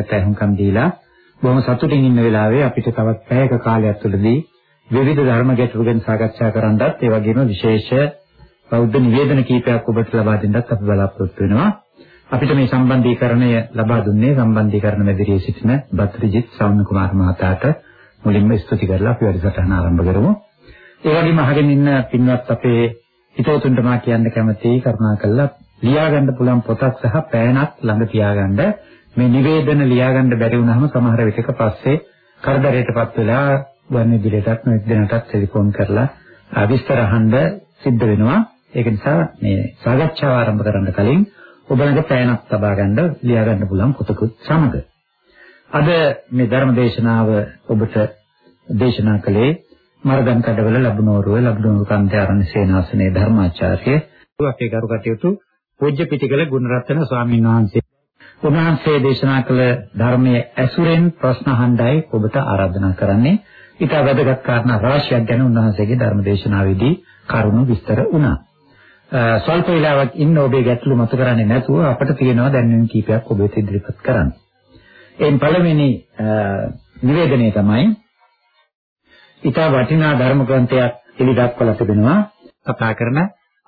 දේශනාවකට අහුම්කම් දීලා බොහොම සතුටින් ඉන්න වෙලාවේ අපිට තවත් පැයක කාලයක් තුළදී විවිධ ධර්ම ගැටළු ගැන සාකච්ඡා කරන්නත් ඒ වගේම විශේෂ බෞද්ධ නිවේදන කීපයක් ඔබට ලබා දෙන්නත් අපි බලාපොරොත්තු වෙනවා. අපිට මේ සම්බන්ධීකරණය ලබා දුන්නේ සම්බන්ධීකරණ මැදිරියේ සිටින බත්රිජිත් සෞම්‍ය කුමාර මහතාට මුලින්ම ස්තුති කරලා අපි වැඩසටහන ආරම්භ කරමු. ඒ වගේම අහගෙන ඉන්න පින්වත් අපේ හිතවතුන්ට මා කියන්න කැමතියි කරුණාකරලා ලියාගන්න පුළුවන් පොතක් සහ පෑනක් ළඟ තියාගන්න මේ නිවේදන ලියාගන්න බැරි වුණාම සමහර විටක පස්සේ කරදරයටපත් වෙලා ගන්න ඉදිරියටත් නොඑක් දිනටත් ටෙලිෆෝන් කරලා විස්තර අහන්න සිද්ධ වෙනවා. ඒක නිසා මේ සාකච්ඡාව ආරම්භ කරන්න කලින් ඔබ ළඟ පෑනක් තබා ගන්න ලියා ගන්න පුළුවන් පොතකුත් සමග. අද මේ ධර්ම දේශනාව ඔබට දේශනා කළේ මරදන් කඩවල ලැබුණෝරුව ලැබුණෝරු කන්දේ ආරණ්‍ය සේනාසනයේ ධර්මාචාර්ය අපේ ගරු කටයුතු පූජ්‍ය පිටිකල ගුණරත්න ස්වාමීන් වහන්සේ උන්වහන්සේ දේශනා කළ ධර්මයේ ඇසුරෙන් ප්‍රශ්න අහන්නයි ඔබට ආරාධනා කරන්නේ. ඊට වැදගත් කාරණා රාශියක් ගැන උන්වහන්සේගේ ධර්ම දේශනාවේදී කරුණු විස්තර වුණා. ස්වල්ප වේලාවක් ඉන්න ඔබේ ගැටලු මත කරන්නේ නැතුව අපිට තියෙනවා දැනුම් කීපයක් ඔබට ඉදිරිපත් කරන්න. එයින් පළවෙනි නිවේදනය තමයි ඊට වටිනා ධර්ම ග්‍රන්ථයක් එලි දක්වලා තිබෙනවා කතා කරන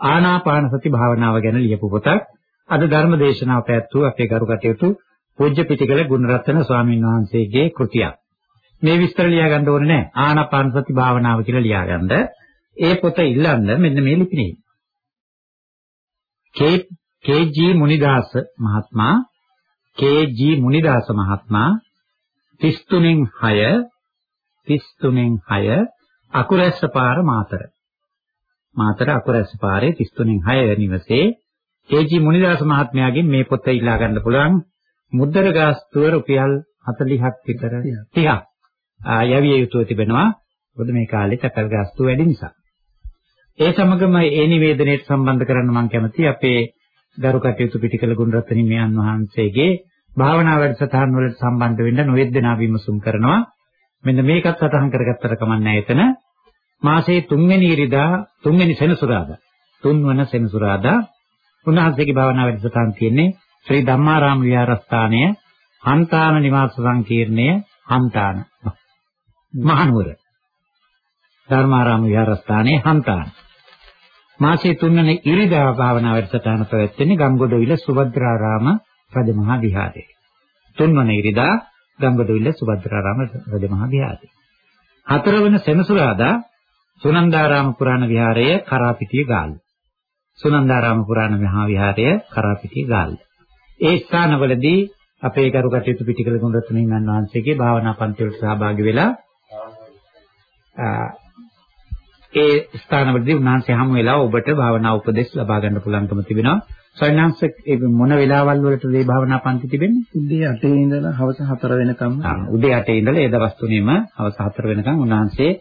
ආනාපාන සති භාවනාව ගැන ලියපු පොතක්. අද ධර්ම දේශනාව පැවැත්වූ අපේ ගරු කටයුතු පූජ්‍ය පිටිකල ගුණරත්න ස්වාමීන් වහන්සේගේ කෘතියක්. මේ විස්තර ලියා ගන්න ඕනේ නැහැ. ආනාපාන සති භාවනාව කියලා ලියා ගන්න. ඒ පොත ඉල්ලන්න මෙන්න මේ ලිපිනේ. කේ කේ.ජී. මුනිදාස මහත්මයා කේ.ජී. මුනිදාස මහත්මයා 33න් 6 33න් 6 අකුරැස්ස පාර මාතර මාතර අකුරැස්ස පාරේ 33න් 6 වෙනි නිවසේ කේ.ජී. මුනිදාස මහත්මයාගෙන් මේ පොත ඉල්ලා ගන්න පුළුවන් මුද්දර ගාස්තුව රුපියල් 40ක් විතර 30ක් යවිය යුතුව තිබෙනවා මොකද මේ කාලේ තැපැල් ගාස්තු වැඩි නිසා ඒ සමගම ඒ නිවේදනයට සම්බන්ධ කරන්න මම කැමතියි අපේ ගරු කටයුතු පිටිකල ගුණරත්න හිමියන් වහන්සේගේ භාවනා වැඩසටහන් වලට සම්බන්ධ වෙන්න නොයෙද්දනා විමසුම් කරනවා. මෙන්න මේකත් සටහන් කරගත්තට කමන්නේ එතන. මාසයේ 3 වෙනි ඉරිදා 3 වෙනි සෙනසුරාදා 3 වන සෙනසුරාදා උන්වහන්සේගේ භාවනා වැඩසටහන් තියෙන්නේ ශ්‍රී ධම්මාරාම විහාරස්ථානය හන්තාන නිවාස සංකීර්ණය හන්තාන මහනුවර ධර්මාරාම විහාරස්ථානයේ හන්තාන මාසයේ තුන්වෙනි ඉරිදා භාවනා වැඩසටහන පැවැත්වෙන්නේ ගම්ගොඩවිල සුභද්‍රාරාම රජමහා විහාරයේ. තුන්වන ඉරිදා ගම්ගොඩවිල සුභද්‍රාරාම රජමහා විහාරයේ. හතරවන සෙනසුරාදා සුනන්දාරාම පුරාණ විහාරය කරාපිටිය ගාල්ල. සුනන්දාරාම පුරාණ මහා විහාරය කරාපිටිය ගාල්ල. ඒ ස්ථානවලදී අපේ ගරු කටයුතු පිටිකල ගුණරත්න වහන්සේගේ භාවනා පන්තිවලට සහභාගී වෙලා ඒ ස්ථානවලදී උන්වහන්සේ හමු වෙලා ඔබට භාවනා උපදෙස් ලබා ගන්න පුළුවන්කම තිබෙනවා. සයන්හන්ස ඒ මොන වෙලාවල් වලට මේ භාවනා පන්ති තිබෙන්නේ? උදේ 8 ඉඳලා හවස 4 වෙනකම්. උදේ 8 ඉඳලා ඒ දවස් තුනේම හවස 4 වෙනකම් උන්වහන්සේ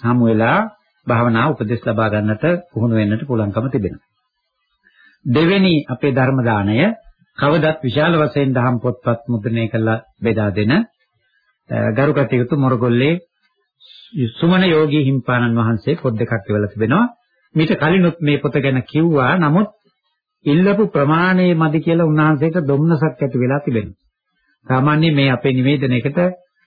හමු වෙලා භාවනා උපදෙස් ලබා ගන්නට පුහුණු වෙන්නට පුළුවන්කම තිබෙනවා. දෙවෙනි අපේ ධර්ම දාණය කවදත් විශාල වශයෙන් දහම් පොත්පත් මුද්‍රණය කරලා බෙදා දෙන ගරු කටයුතු මොරගොල්ලේ සුමන යෝගී හිම්පාණන් වහන්සේ පොත් දෙකක් ඉවලා තිබෙනවා. මීට කලිනුත් මේ පොත ගැන කිව්වා. නමුත් ඉල්ලපු ප්‍රමාණය මදි කියලා උන්වහන්සේට දුම්නසක් ඇති වෙලා තිබෙනවා. සාමාන්‍යයෙන් මේ අපේ නිවේදනයකට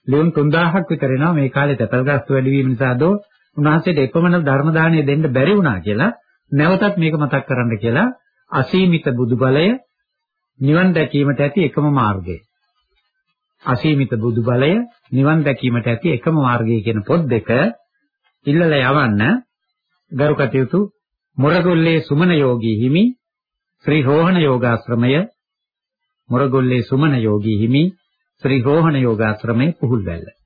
ලියුම් 3000ක් විතර එනවා මේ කාලේ තැපල් ගාස්තු වැඩි වීම නිසා දෝ උන්වහන්සේට එපමණ ධර්ම දාණය දෙන්න බැරි වුණා කියලා නැවතත් මේක මතක් කරන්න කියලා අසීමිත බුදු බලය නිවන් දැකීමට ඇති එකම මාර්ගය. අසීමිත බුදු බලය නිවන් දැකීමට ඇති එකම මාර්ගය කියන පොත් දෙක ඉල්ලලා යවන්න ගරු කටයුතු මොරගොල්ලේ සුමන යෝගී හිමි ශ්‍රී රෝහණ යෝගාශ්‍රමය මොරගොල්ලේ සුමන යෝගී හිමි ශ්‍රී රෝහණ යෝගාශ්‍රමයේ පුහුල්වැල්ල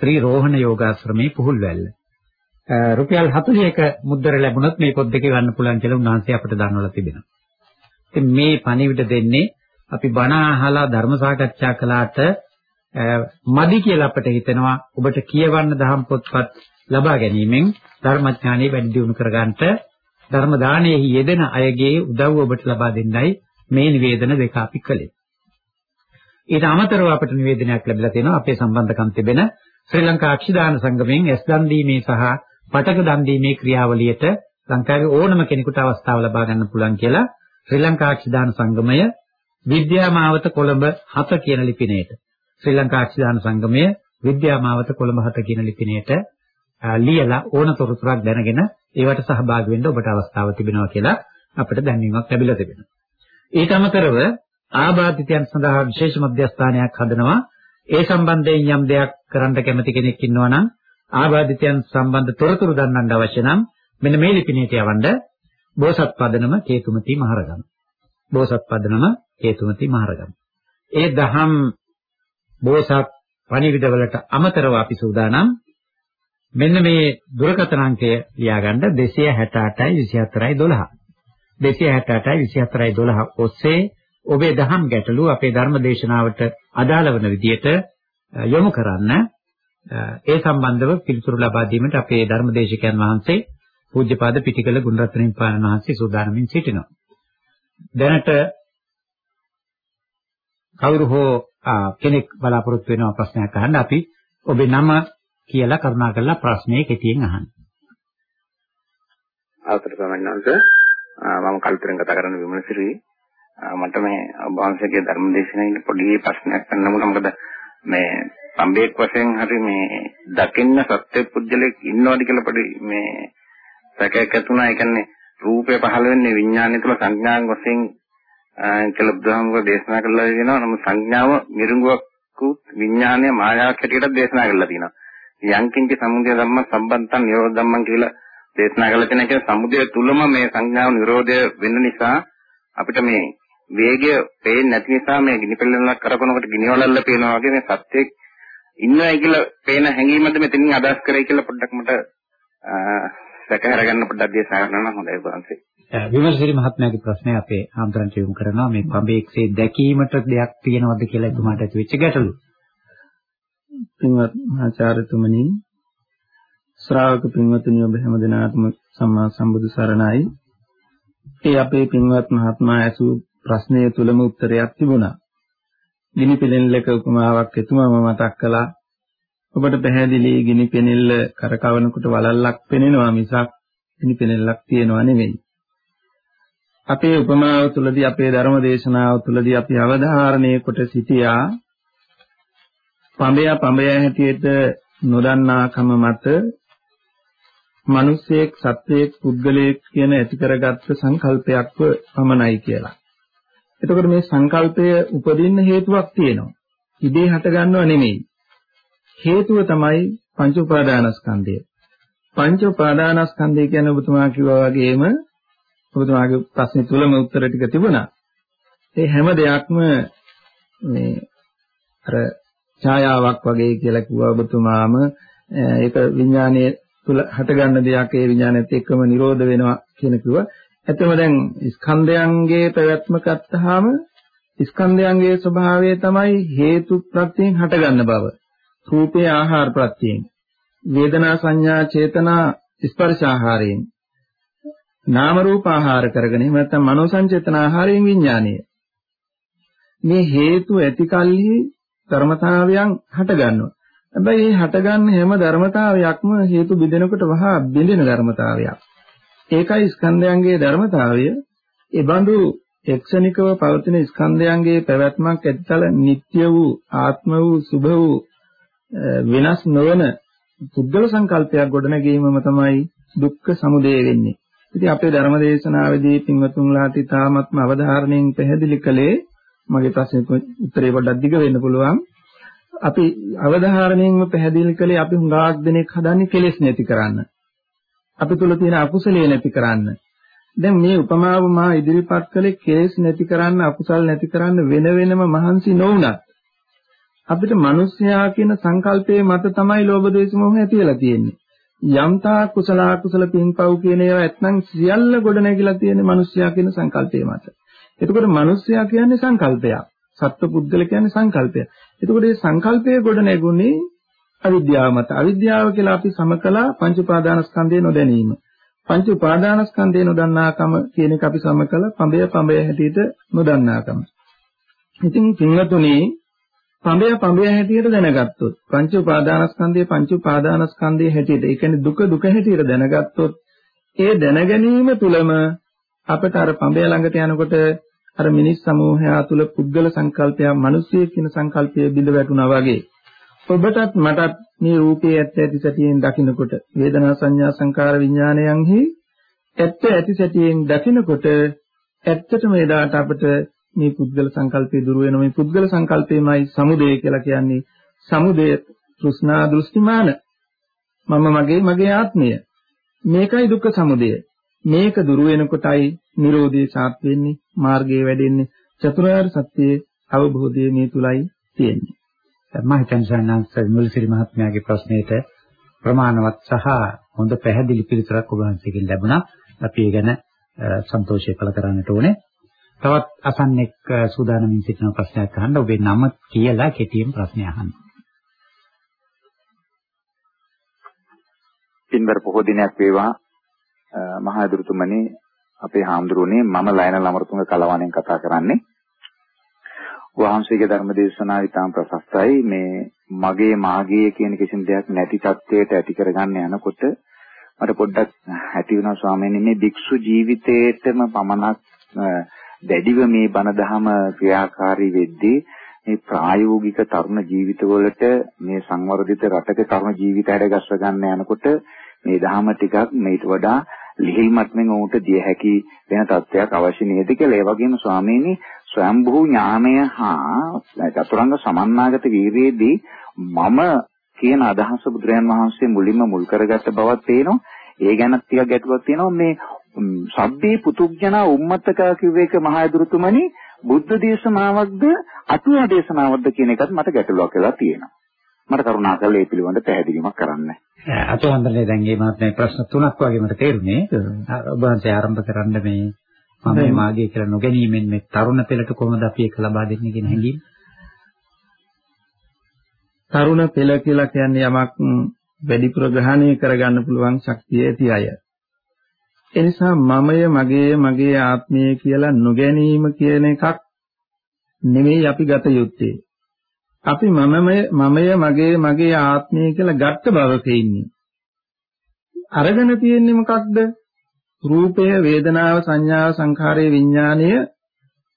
ශ්‍රී රෝහණ යෝගාශ්‍රමයේ පුහුල්වැල්ල රුපියල් 40ක මුද්දර ලැබුණොත් මේ පොත් දෙක ගන්න පුළුවන් කියලා උන්වහන්සේ අපිට දන්වලා තිබෙනවා. ඉතින් මේ පණිවිඩ දෙන්නේ අපි බණ අහලා ධර්ම සාකච්ඡා කළාට මදි කියලා අපිට හිතෙනවා ඔබට කියවන්න දහම් පොත්පත් ලබා ගැනීමෙන් ධර්මඥානෙ වැඩි දියුණු කරගන්නට ධර්ම දානයේහි යෙදෙන අයගේ උදව්ව ඔබට ලබා දෙන්නයි මේ නිවේදන දෙක අපි කළේ. ඊට අමතරව අපිට නිවේදනයක් ලැබිලා තියෙනවා අපේ සම්බන්ධකම් තිබෙන ශ්‍රී ලංකා අක්ෂිදාන සංගමයෙන් එස් දන් දීමේ සහ පටක දන් දීමේ ක්‍රියාවලියට ලංකාවේ ඕනම කෙනෙකුට අවස්ථාව ලබා ගන්න පුළුවන් කියලා ශ්‍රී ලංකා අක්ෂිදාන සංගමය විද්‍යාමාවත කොළඹ 7 කියන ලිපිණයට ශ්‍රී ලංකා අක්ෂිදාන සංගමය විද්‍යාමාවත කොළඹ 7 කියන ලිපිණයට ලියලා ඕන තොරතුරක් දැනගෙන ඒවට සහභාගී වෙන්න ඔබට අවස්ථාව තිබෙනවා කියලා අපිට දැනීමක් ලැබිලා තිබෙනවා. ඊට අමතරව ආබාධිතයන් සඳහා විශේෂ මධ්‍යස්ථානයක් හදනවා. ඒ සම්බන්ධයෙන් යම් දෙයක් කරන්න කැමති කෙනෙක් ඉන්නවා නම් ආබාධිතයන් සම්බන්ධ තොරතුරු දන්නන්න අවශ්‍ය නම් මෙන්න මේ ලිපිණයට යවන්න බෝසත් පදනම කේතුමති මහරගම. බෝසත් පදනම කේතුමති මහරගම. ඒ දහම් බෝසත් පණිවිඩවලට අමතරව අපි සූදානම් මෙන්න මේ දුරකථන අංකය ලියාගන්න 268යි 24යි 12. 268යි 24යි 12 ඔස්සේ ඔබේ දහම් ගැටලු අපේ ධර්ම දේශනාවට අදාළ වන විදියට යොමු කරන්න ඒ සම්බන්ධව පිළිතුරු ලබා දීමට අපේ ධර්මදේශකයන් වහන්සේ පූජ්‍යපාද පිටිකල ගුණරත්න හිමිපාණන් වහන්සේ සූදානමින් සිටිනවා. දැනට කවුරු හෝ කෙනෙක් බලාපොරොත්තු වෙනවා ප්‍රශ්නයක් අහන්න අපි ඔබේ නම කියලා කරුණාකරලා ප්‍රශ්නේ කෙටියෙන් අහන්න. අවසර සමන්නන්ස මම කල්පිරෙන් කතා කරන විමලසිරි මට මේ ඔබ වහන්සේගේ ධර්මදේශනයේ පොඩි ප්‍රශ්නයක් අහන්න මොකද මේ සම්බේක් වශයෙන් හරි මේ දකින්න සත්‍ය පුද්ගලෙක් ඉන්නවද කියලා පොඩි මේ සැකයක් ඇතුණා. ඒ කියන්නේ රූපය පහළ වෙන්නේ විඥානය තුළ සංඥාන් වශයෙන් කියලා බුදුහාමුදුරුවෝ දේශනා කළා කියනවා. නමුත් සංඥාව මිරිඟුවක් විඥානය මායාවක් හැටියට දේශනා කළා තියෙනවා. යංකින්ච සමුදය ධම්ම සම්බන්තං නිරෝධ ධම්මං කියලා දේශනා කළා තියෙන එක සමුදය තුලම මේ සංඥාව නිරෝධය වෙන්න නිසා අපිට මේ වේගය පේන්නේ නැති නිසා මේ ගිනි පෙල්ලනක් කරපනකොට ගිනි වලල්ල පේනවා වගේ මේ සත්‍යයක් ඉන්නවයි කියලා පේන හැඟීමද මෙතනින් අදහස් කරයි කියලා පොඩ්ඩක් මට සැකහැර ගන්න පොඩ්ඩක් දේශනා කරන්න නම් හොඳයි වහන්සේ. විමර්ශිරි මහත්මයාගේ ප්‍රශ්නය අපේ ආම්තරන්ට යොමු කරනවා මේ පඹේක්සේ දැකීමට දෙයක් තියෙනවද කියලා එතුමාට ඇති වෙච්ච ගැටලු. පින්වත් මහාචාර්යතුමනි ශ්‍රාවක පින්වතුනි ඔබ හැමදෙනාටම සම්මා සම්බුදු සරණයි. ඒ අපේ පින්වත් මහත්මයා ඇසූ ප්‍රශ්නය තුලම උත්තරයක් තිබුණා. ගිනි පෙනෙල්ලක උපමාවක් එතුමාම මතක් කළා. ඔබට පැහැදිලි ගිනි පෙනෙල්ල කරකවනකොට වලල්ලක් පෙනෙනවා මිසක් ගිනි පෙනෙල්ලක් තියෙනවා නෙමෙයි. අපේ උපමාව තුළදී අපේ ධර්ම දේශනාව තුළදී අපි අවධාරණය කොට සිටියා පඹය පඹය හැටියට නොදන්නාකම මත මිනිසෙක් සත්වයක් පුද්ගලයෙක් කියන ඇති කරගත්ත සංකල්පයක්ව පමණයි කියලා. එතකොට මේ සංකල්පය උපදින්න හේතුවක් තියෙනවා. ඉදේ හට ගන්නව නෙමෙයි. හේතුව තමයි පංච උපාදානස්කන්ධය. පංච උපාදානස්කන්ධය කියන්නේ ඔබතුමා කිව්වා වගේම ඔබතුමාගේ ප්‍රශ්නේ තුලම උත්තර ටික තිබුණා. ඒ හැම දෙයක්ම මේ අර ඡායාවක් වගේ කියලා කිව්වා ඔබතුමාම ඒක විඥානයේ තුල හටගන්න දෙයක් ඒ විඥානයත් එක්කම නිරෝධ වෙනවා කියන කිව්වා. එතකොට දැන් ස්කන්ධයන්ගේ පැවැත්ම ගත්තාම ස්කන්ධයන්ගේ ස්වභාවය තමයි හේතු ප්‍රත්‍යයෙන් හටගන්න බව. රූපේ ආහාර ප්‍රත්‍යයෙන්. වේදනා සංඥා චේතනා ස්පර්ශ ආහාරයෙන්. නාම රූප ආහාර කරගෙන එහෙම නැත්නම් මනෝ සංචේතන ආහාරයෙන් විඥානය. මේ හේතු ඇතිකල්හි ධර්මතාවයන් හටගන්නවා. හැබැයි මේ හටගන්න හැම ධර්මතාවයක්ම හේතු බෙදෙනකොට වහා බෙදෙන ධර්මතාවයක්. ඒකයි ස්කන්ධයන්ගේ ධර්මතාවය. ඒ බඳු එක්ෂණිකව පවතින ස්කන්ධයන්ගේ පැවැත්මක් ඇත්තල නিত্য වූ ආත්ම වූ සුභ වූ වෙනස් නොවන පුද්ගල සංකල්පයක් ගොඩනැගීමම තමයි දුක්ඛ සමුදය වෙන්නේ. ඉතින් අපේ ධර්ම දේශනාවේදී පින්වතුන්ලාට ඉතාමත්ම අවධාරණයෙන් පැහැදිලි කළේ මගේ ප්‍රශ්නෙට උත්තරේ පොඩ්ඩක් දිග වෙන්න පුළුවන්. අපි අවධාරණයෙන්ම පැහැදිලි කළේ අපි හුඟක් දෙනෙක් හදන්නේ කෙලෙස් නැති කරන්න. අපි තුල තියෙන අකුසලයේ නැති කරන්න. දැන් මේ උපමාව මා ඉදිරිපත් කළේ කෙලෙස් නැති කරන්න අකුසල් නැති කරන්න වෙන වෙනම මහන්සි නොවුනත් අපිට මිනිස්යා කියන සංකල්පයේ මත තමයි ලෝභ ද්වේෂ මොහ ඇතිලා තියෙන්නේ. යම්තා කුසල අකුසල පින්පව් කියන ඒවා ඇත්නම් සියල්ල ගොඩ නැගිලා තියෙන්නේ මිනිස්යා කියන සංකල්පයේ මත. එතකොට මිනිස්යා කියන්නේ සංකල්පයක්. සත්ව පුද්ගල කියන්නේ සංකල්පයක්. එතකොට මේ සංකල්පයේ ගොඩ නැගුණේ අවිද්‍යාව මත. අවිද්‍යාව කියලා අපි සමකලා පංච උපාදානස්කන්ධය නොදැනීම. පංච උපාදානස්කන්ධය නොදන්නාකම කියන එක අපි සමකලා පඹය පඹය හැටියට නොදන්නාකම. ඉතින් පින්වතුනි පඹය පඹය හැටියට දැනගත්තොත් පංච උපාදානස්කන්ධය පංච උපාදානස්කන්ධය හැටියට ඒ කියන්නේ දුක දුක හැටියට දැනගත්තොත් ඒ දැනගැනීම තුළම අපට අර පඹය ළඟට යනකොට අර මිනිස් සමූහය තුළ පුද්ගල සංකල්පයක් මිනිස්සෙක් කියන සංකල්පය බිඳ වැටුණා වගේ ඔබටත් මටත් මේ රූපේ ඇත්ත ඇති සැටියෙන් දකිනකොට වේදනා සංඥා සංකාර විඥානයන්හි ඇත්ත ඇති සැටියෙන් දකිනකොට ඇත්තටම එදාට අපට මේ පුද්ගල සංකල්පය දුර වෙනවා. මේ පුද්ගල සංකල්පයමයි සමුදය කියලා කියන්නේ. සමුදය තෘෂ්ණා දෘෂ්ටිමාන. මම මගේ මගේ ආත්මය. මේකයි දුක්ඛ සමුදය. මේක දුර වෙනකොටයි Nirodhe සාත් වෙන්නේ මාර්ගයේ වැඩෙන්නේ චතුරාර්ය සත්‍යයේ අවබෝධය මේ තුලයි තියෙන්නේ. මම හිතන්නේ සයන්ස් මුල්සිරි මහත්මයාගේ ප්‍රශ්නෙට ප්‍රමාණවත් සහ හොඳ පැහැදිලි පිළිතුරක් ඔබ වහන්සේගෙන් ලැබුණා. අපි ඒ ගැන සන්තෝෂය පළ කරන්නට ඕනේ. තවත් අසන්නෙක් සූදානම්ින් සිටින ප්‍රශ්නයක් අහන්න ඔබේ නම කියලා කෙටියෙන් ප්‍රශ්නය අහන්න. පින්බර පොහොය දිනයක් වේවා මහා දුරුතුමනි අපේ හාමුදුරුවනේ මම ලයන ලමරතුංග කලවණෙන් කතා කරන්නේ. වහන්සේගේ ධර්ම දේශනාව ඉතාම ප්‍රශස්තයි. මේ මගේ මාගේ කියන කිසිම දෙයක් නැති තත්වයට ඇති කරගන්න යනකොට මට පොඩ්ඩක් ඇති වෙනවා ස්වාමීනි මේ භික්ෂු ජීවිතේටම පමණක් දැඩිව මේ බණ දහම ක්‍රියාකාරී වෙද්දී මේ ප්‍රායෝගික තරුණ ජීවිතවලට මේ සංවර්ධිත රටක තරුණ ජීවිත හැඩගස්ව ගන්න යනකොට මේ දහම ටිකක් මේට වඩා ලිහිල් මට්ටමින් උන්ට දිය හැකි වෙන තත්ත්වයක් අවශ්‍ය නේද කියලා. ඒ වගේම ස්වාමීනි ස්වයම්භූ ඥානය හා චතුරංග සමන්නාගත වීර්යයේදී මම කියන අදහස බුදුරයන් වහන්සේ මුලින්ම මුල් කරගත්ත බවක් පේනවා. ඒ ගැන ටිකක් ගැටලුවක් තියෙනවා මේ සබ්බේ පුතුග්ජන උම්මත්තක කිව්ව එක මහා දුරුතුමනි බුද්ධ දේශනාවක්ද අටුවා දේශනාවක්ද කියන එකත් මට ගැටලුවක් වෙලා තියෙනවා. මට කරුණාකරලා ඒ පිළිබඳව පැහැදිලිමක් කරන්න. අතවන්දනේ දැන් මේ මාත්මේ ප්‍රශ්න තුනක් වගේ මට තේරුනේ. ඔබ වහන්සේ ආරම්භ කරන්න මේ මම මාගේ කියලා නොගැනීමෙන් මේ තරුණ පෙළට කොහොමද අපි ඒක ලබා දෙන්නේ කියන හැඟීම. තරුණ පෙළ කියලා කියන්නේ යමක් වැඩිපුර ග්‍රහණය කරගන්න පුළුවන් ශක්තිය ඇති අය. ඒ නිසා මමය මගේ මගේ ආත්මය කියලා නොගැනීම කියන එකක් නෙමෙයි අපි ගත යුත්තේ. අපි මමමය මමය මගේ මගේ ආත්මය කියලා ගත්ත බවක ඉන්නේ. අරගෙන තියෙන්නේ මොකක්ද? රූපය, වේදනාව, සංඥාව, සංඛාරය, විඥානය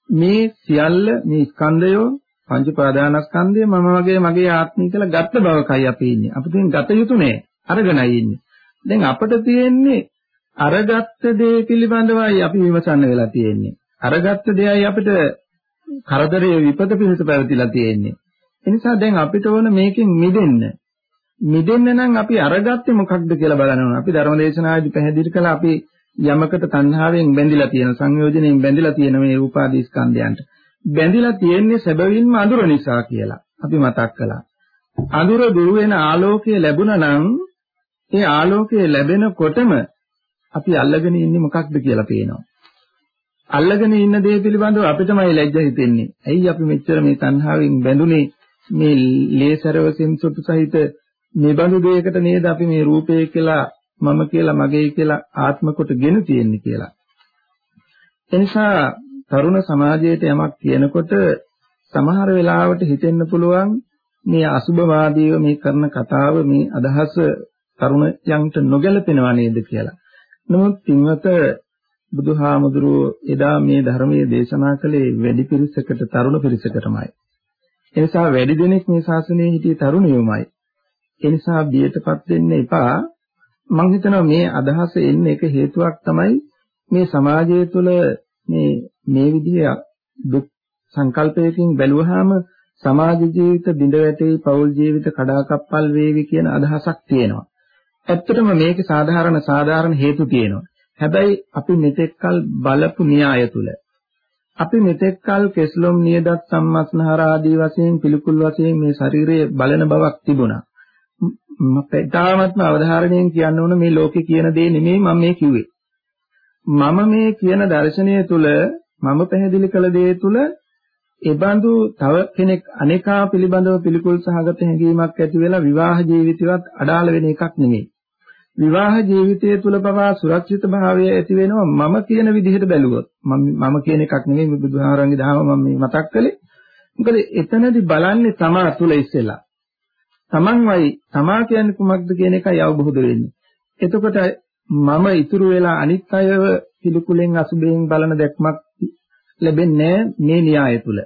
මේ සියල්ල මේ ස්කන්ධයෝ පංච ප්‍රාදානස්කන්ධය මම වගේ මගේ ආත්මය කියලා ගත්ත බවකයි අපි ඉන්නේ. අපිට ගත යුතු නෑ. අරගෙනයි ඉන්නේ. දැන් අපිට තියෙන්නේ අරගත්ත දේ පිළිබඳවයි අපි විමසන්න වෙලා තියෙන්නේ. අරගත්ත දෙයයි අපිට කරදරයේ විපත පිණිස පැවතිලා තියෙන්නේ. ඒ නිසා දැන් අපිට ඕන මේකෙන් මිදෙන්න. මිදෙන්න නම් අපි අරගත්තේ මොකක්ද කියලා බලන්න ඕන. අපි ධර්මදේශනාදී පැහැදිලි කළා අපි යමකට තණ්හාවෙන් බැඳිලා තියෙන සංයෝජනයෙන් බැඳිලා තියෙන මේ උපාදී ස්කන්ධයන්ට බැඳිලා තියෙන්නේ සැබවින්ම අඳුර නිසා කියලා අපි මතක් කළා. අඳුර දුර වෙන ආලෝකය ලැබුණා නම් ඒ ආලෝකය ලැබෙනකොටම අපි අල්ලගෙන ඉන්නේ මොකක්ද කියලා පේනවා. අල්ලගෙන ඉන්න දේ පිළිබඳව අපිටමයි ලැජ්ජ හිතෙන්නේ. ඇයි අපි මෙච්චර මේ තණ්හාවෙන් බැඳුනේ මේ ලේසරව සෙන්සොටු සහිත මේ බඳු දෙයකට නේද අපි මේ රූපය කියලා මම කියලා මගේ කියලා ආත්ම කොටගෙන තියෙන්නේ කියලා. එනිසා තරුණ සමාජයට යමක් කියනකොට සමහර වෙලාවට හිතෙන්න පුළුවන් මේ අසුභවාදීව මේ කරන කතාව මේ අදහස තරුණයන්ට නොගැලපෙනව නේද කියලා. නමුත් පින්වත බුදුහාමුදුරුවෝ එදා මේ ධර්මයේ දේශනා කළේ වැඩි පිරිසකට තරුණ පිරිසකටමයි. එනිසා වැඩි දෙනෙක් මේ ශාසනයේ හිටියේ තරුණයෝමයි. එනිසා බියටපත් වෙන්න එපා. මම හිතනවා මේ අදහස එන්න එක හේතුවක් තමයි මේ සමාජය තුළ මේ මේ විදිහේ දුක් සංකල්පයකින් බැලුවාම සමාජ ජීවිත බිඳ වැටේ පෞල් ජීවිත කඩාකප්පල් වේවි කියන අදහසක් තියෙනවා. ඇත්තටම මේකේ සාධාරණ සාධාරණ හේතු තියෙනවා. හැබැයි අපි මෙතෙක්කල් බලපු න්‍යාය තුල අපි මෙතෙක්කල් කෙස්ලොම් නියදත් සම්මස්නහර ආදී වශයෙන් පිළිකුල් වශයෙන් මේ ශරීරයේ බලන බවක් තිබුණා. තාමත්ම අවධාරණයෙන් කියන්න ඕන මේ ලෝකේ කියන දේ නෙමෙයි මම මේ කිව්වේ. මම මේ කියන දර්ශනය තුල මම පැහැදිලි කළ දේ තුල එබඳු තව කෙනෙක් අනේකා පිළිබඳව පිළිකුල් සහගත හැඟීමක් ඇති වෙලා විවාහ ජීවිතවත් අඩාල වෙන එකක් නෙමෙයි. විවාහ ජීවිතය තුල පවා සුරක්ෂිත භාවය ඇති වෙනවා මම කියන විදිහට බැලුවොත් මම කියන එකක් නෙමෙයි බුදුහාමරන්ගේ දහම මම මතක් කළේ මොකද එතනදී බලන්නේ තමා තුල ඉස්සෙලා තමන්වයි තමා කියන්නේ කුමක්ද කියන එකයි අවබෝධ වෙන්නේ. එතකොට මම ඉතුරු වෙලා අනිත් අයව පිළිකුලෙන් අසුබයෙන් බලන දැක්මක් ලැබෙන්නේ මේ න්‍යාය තුල.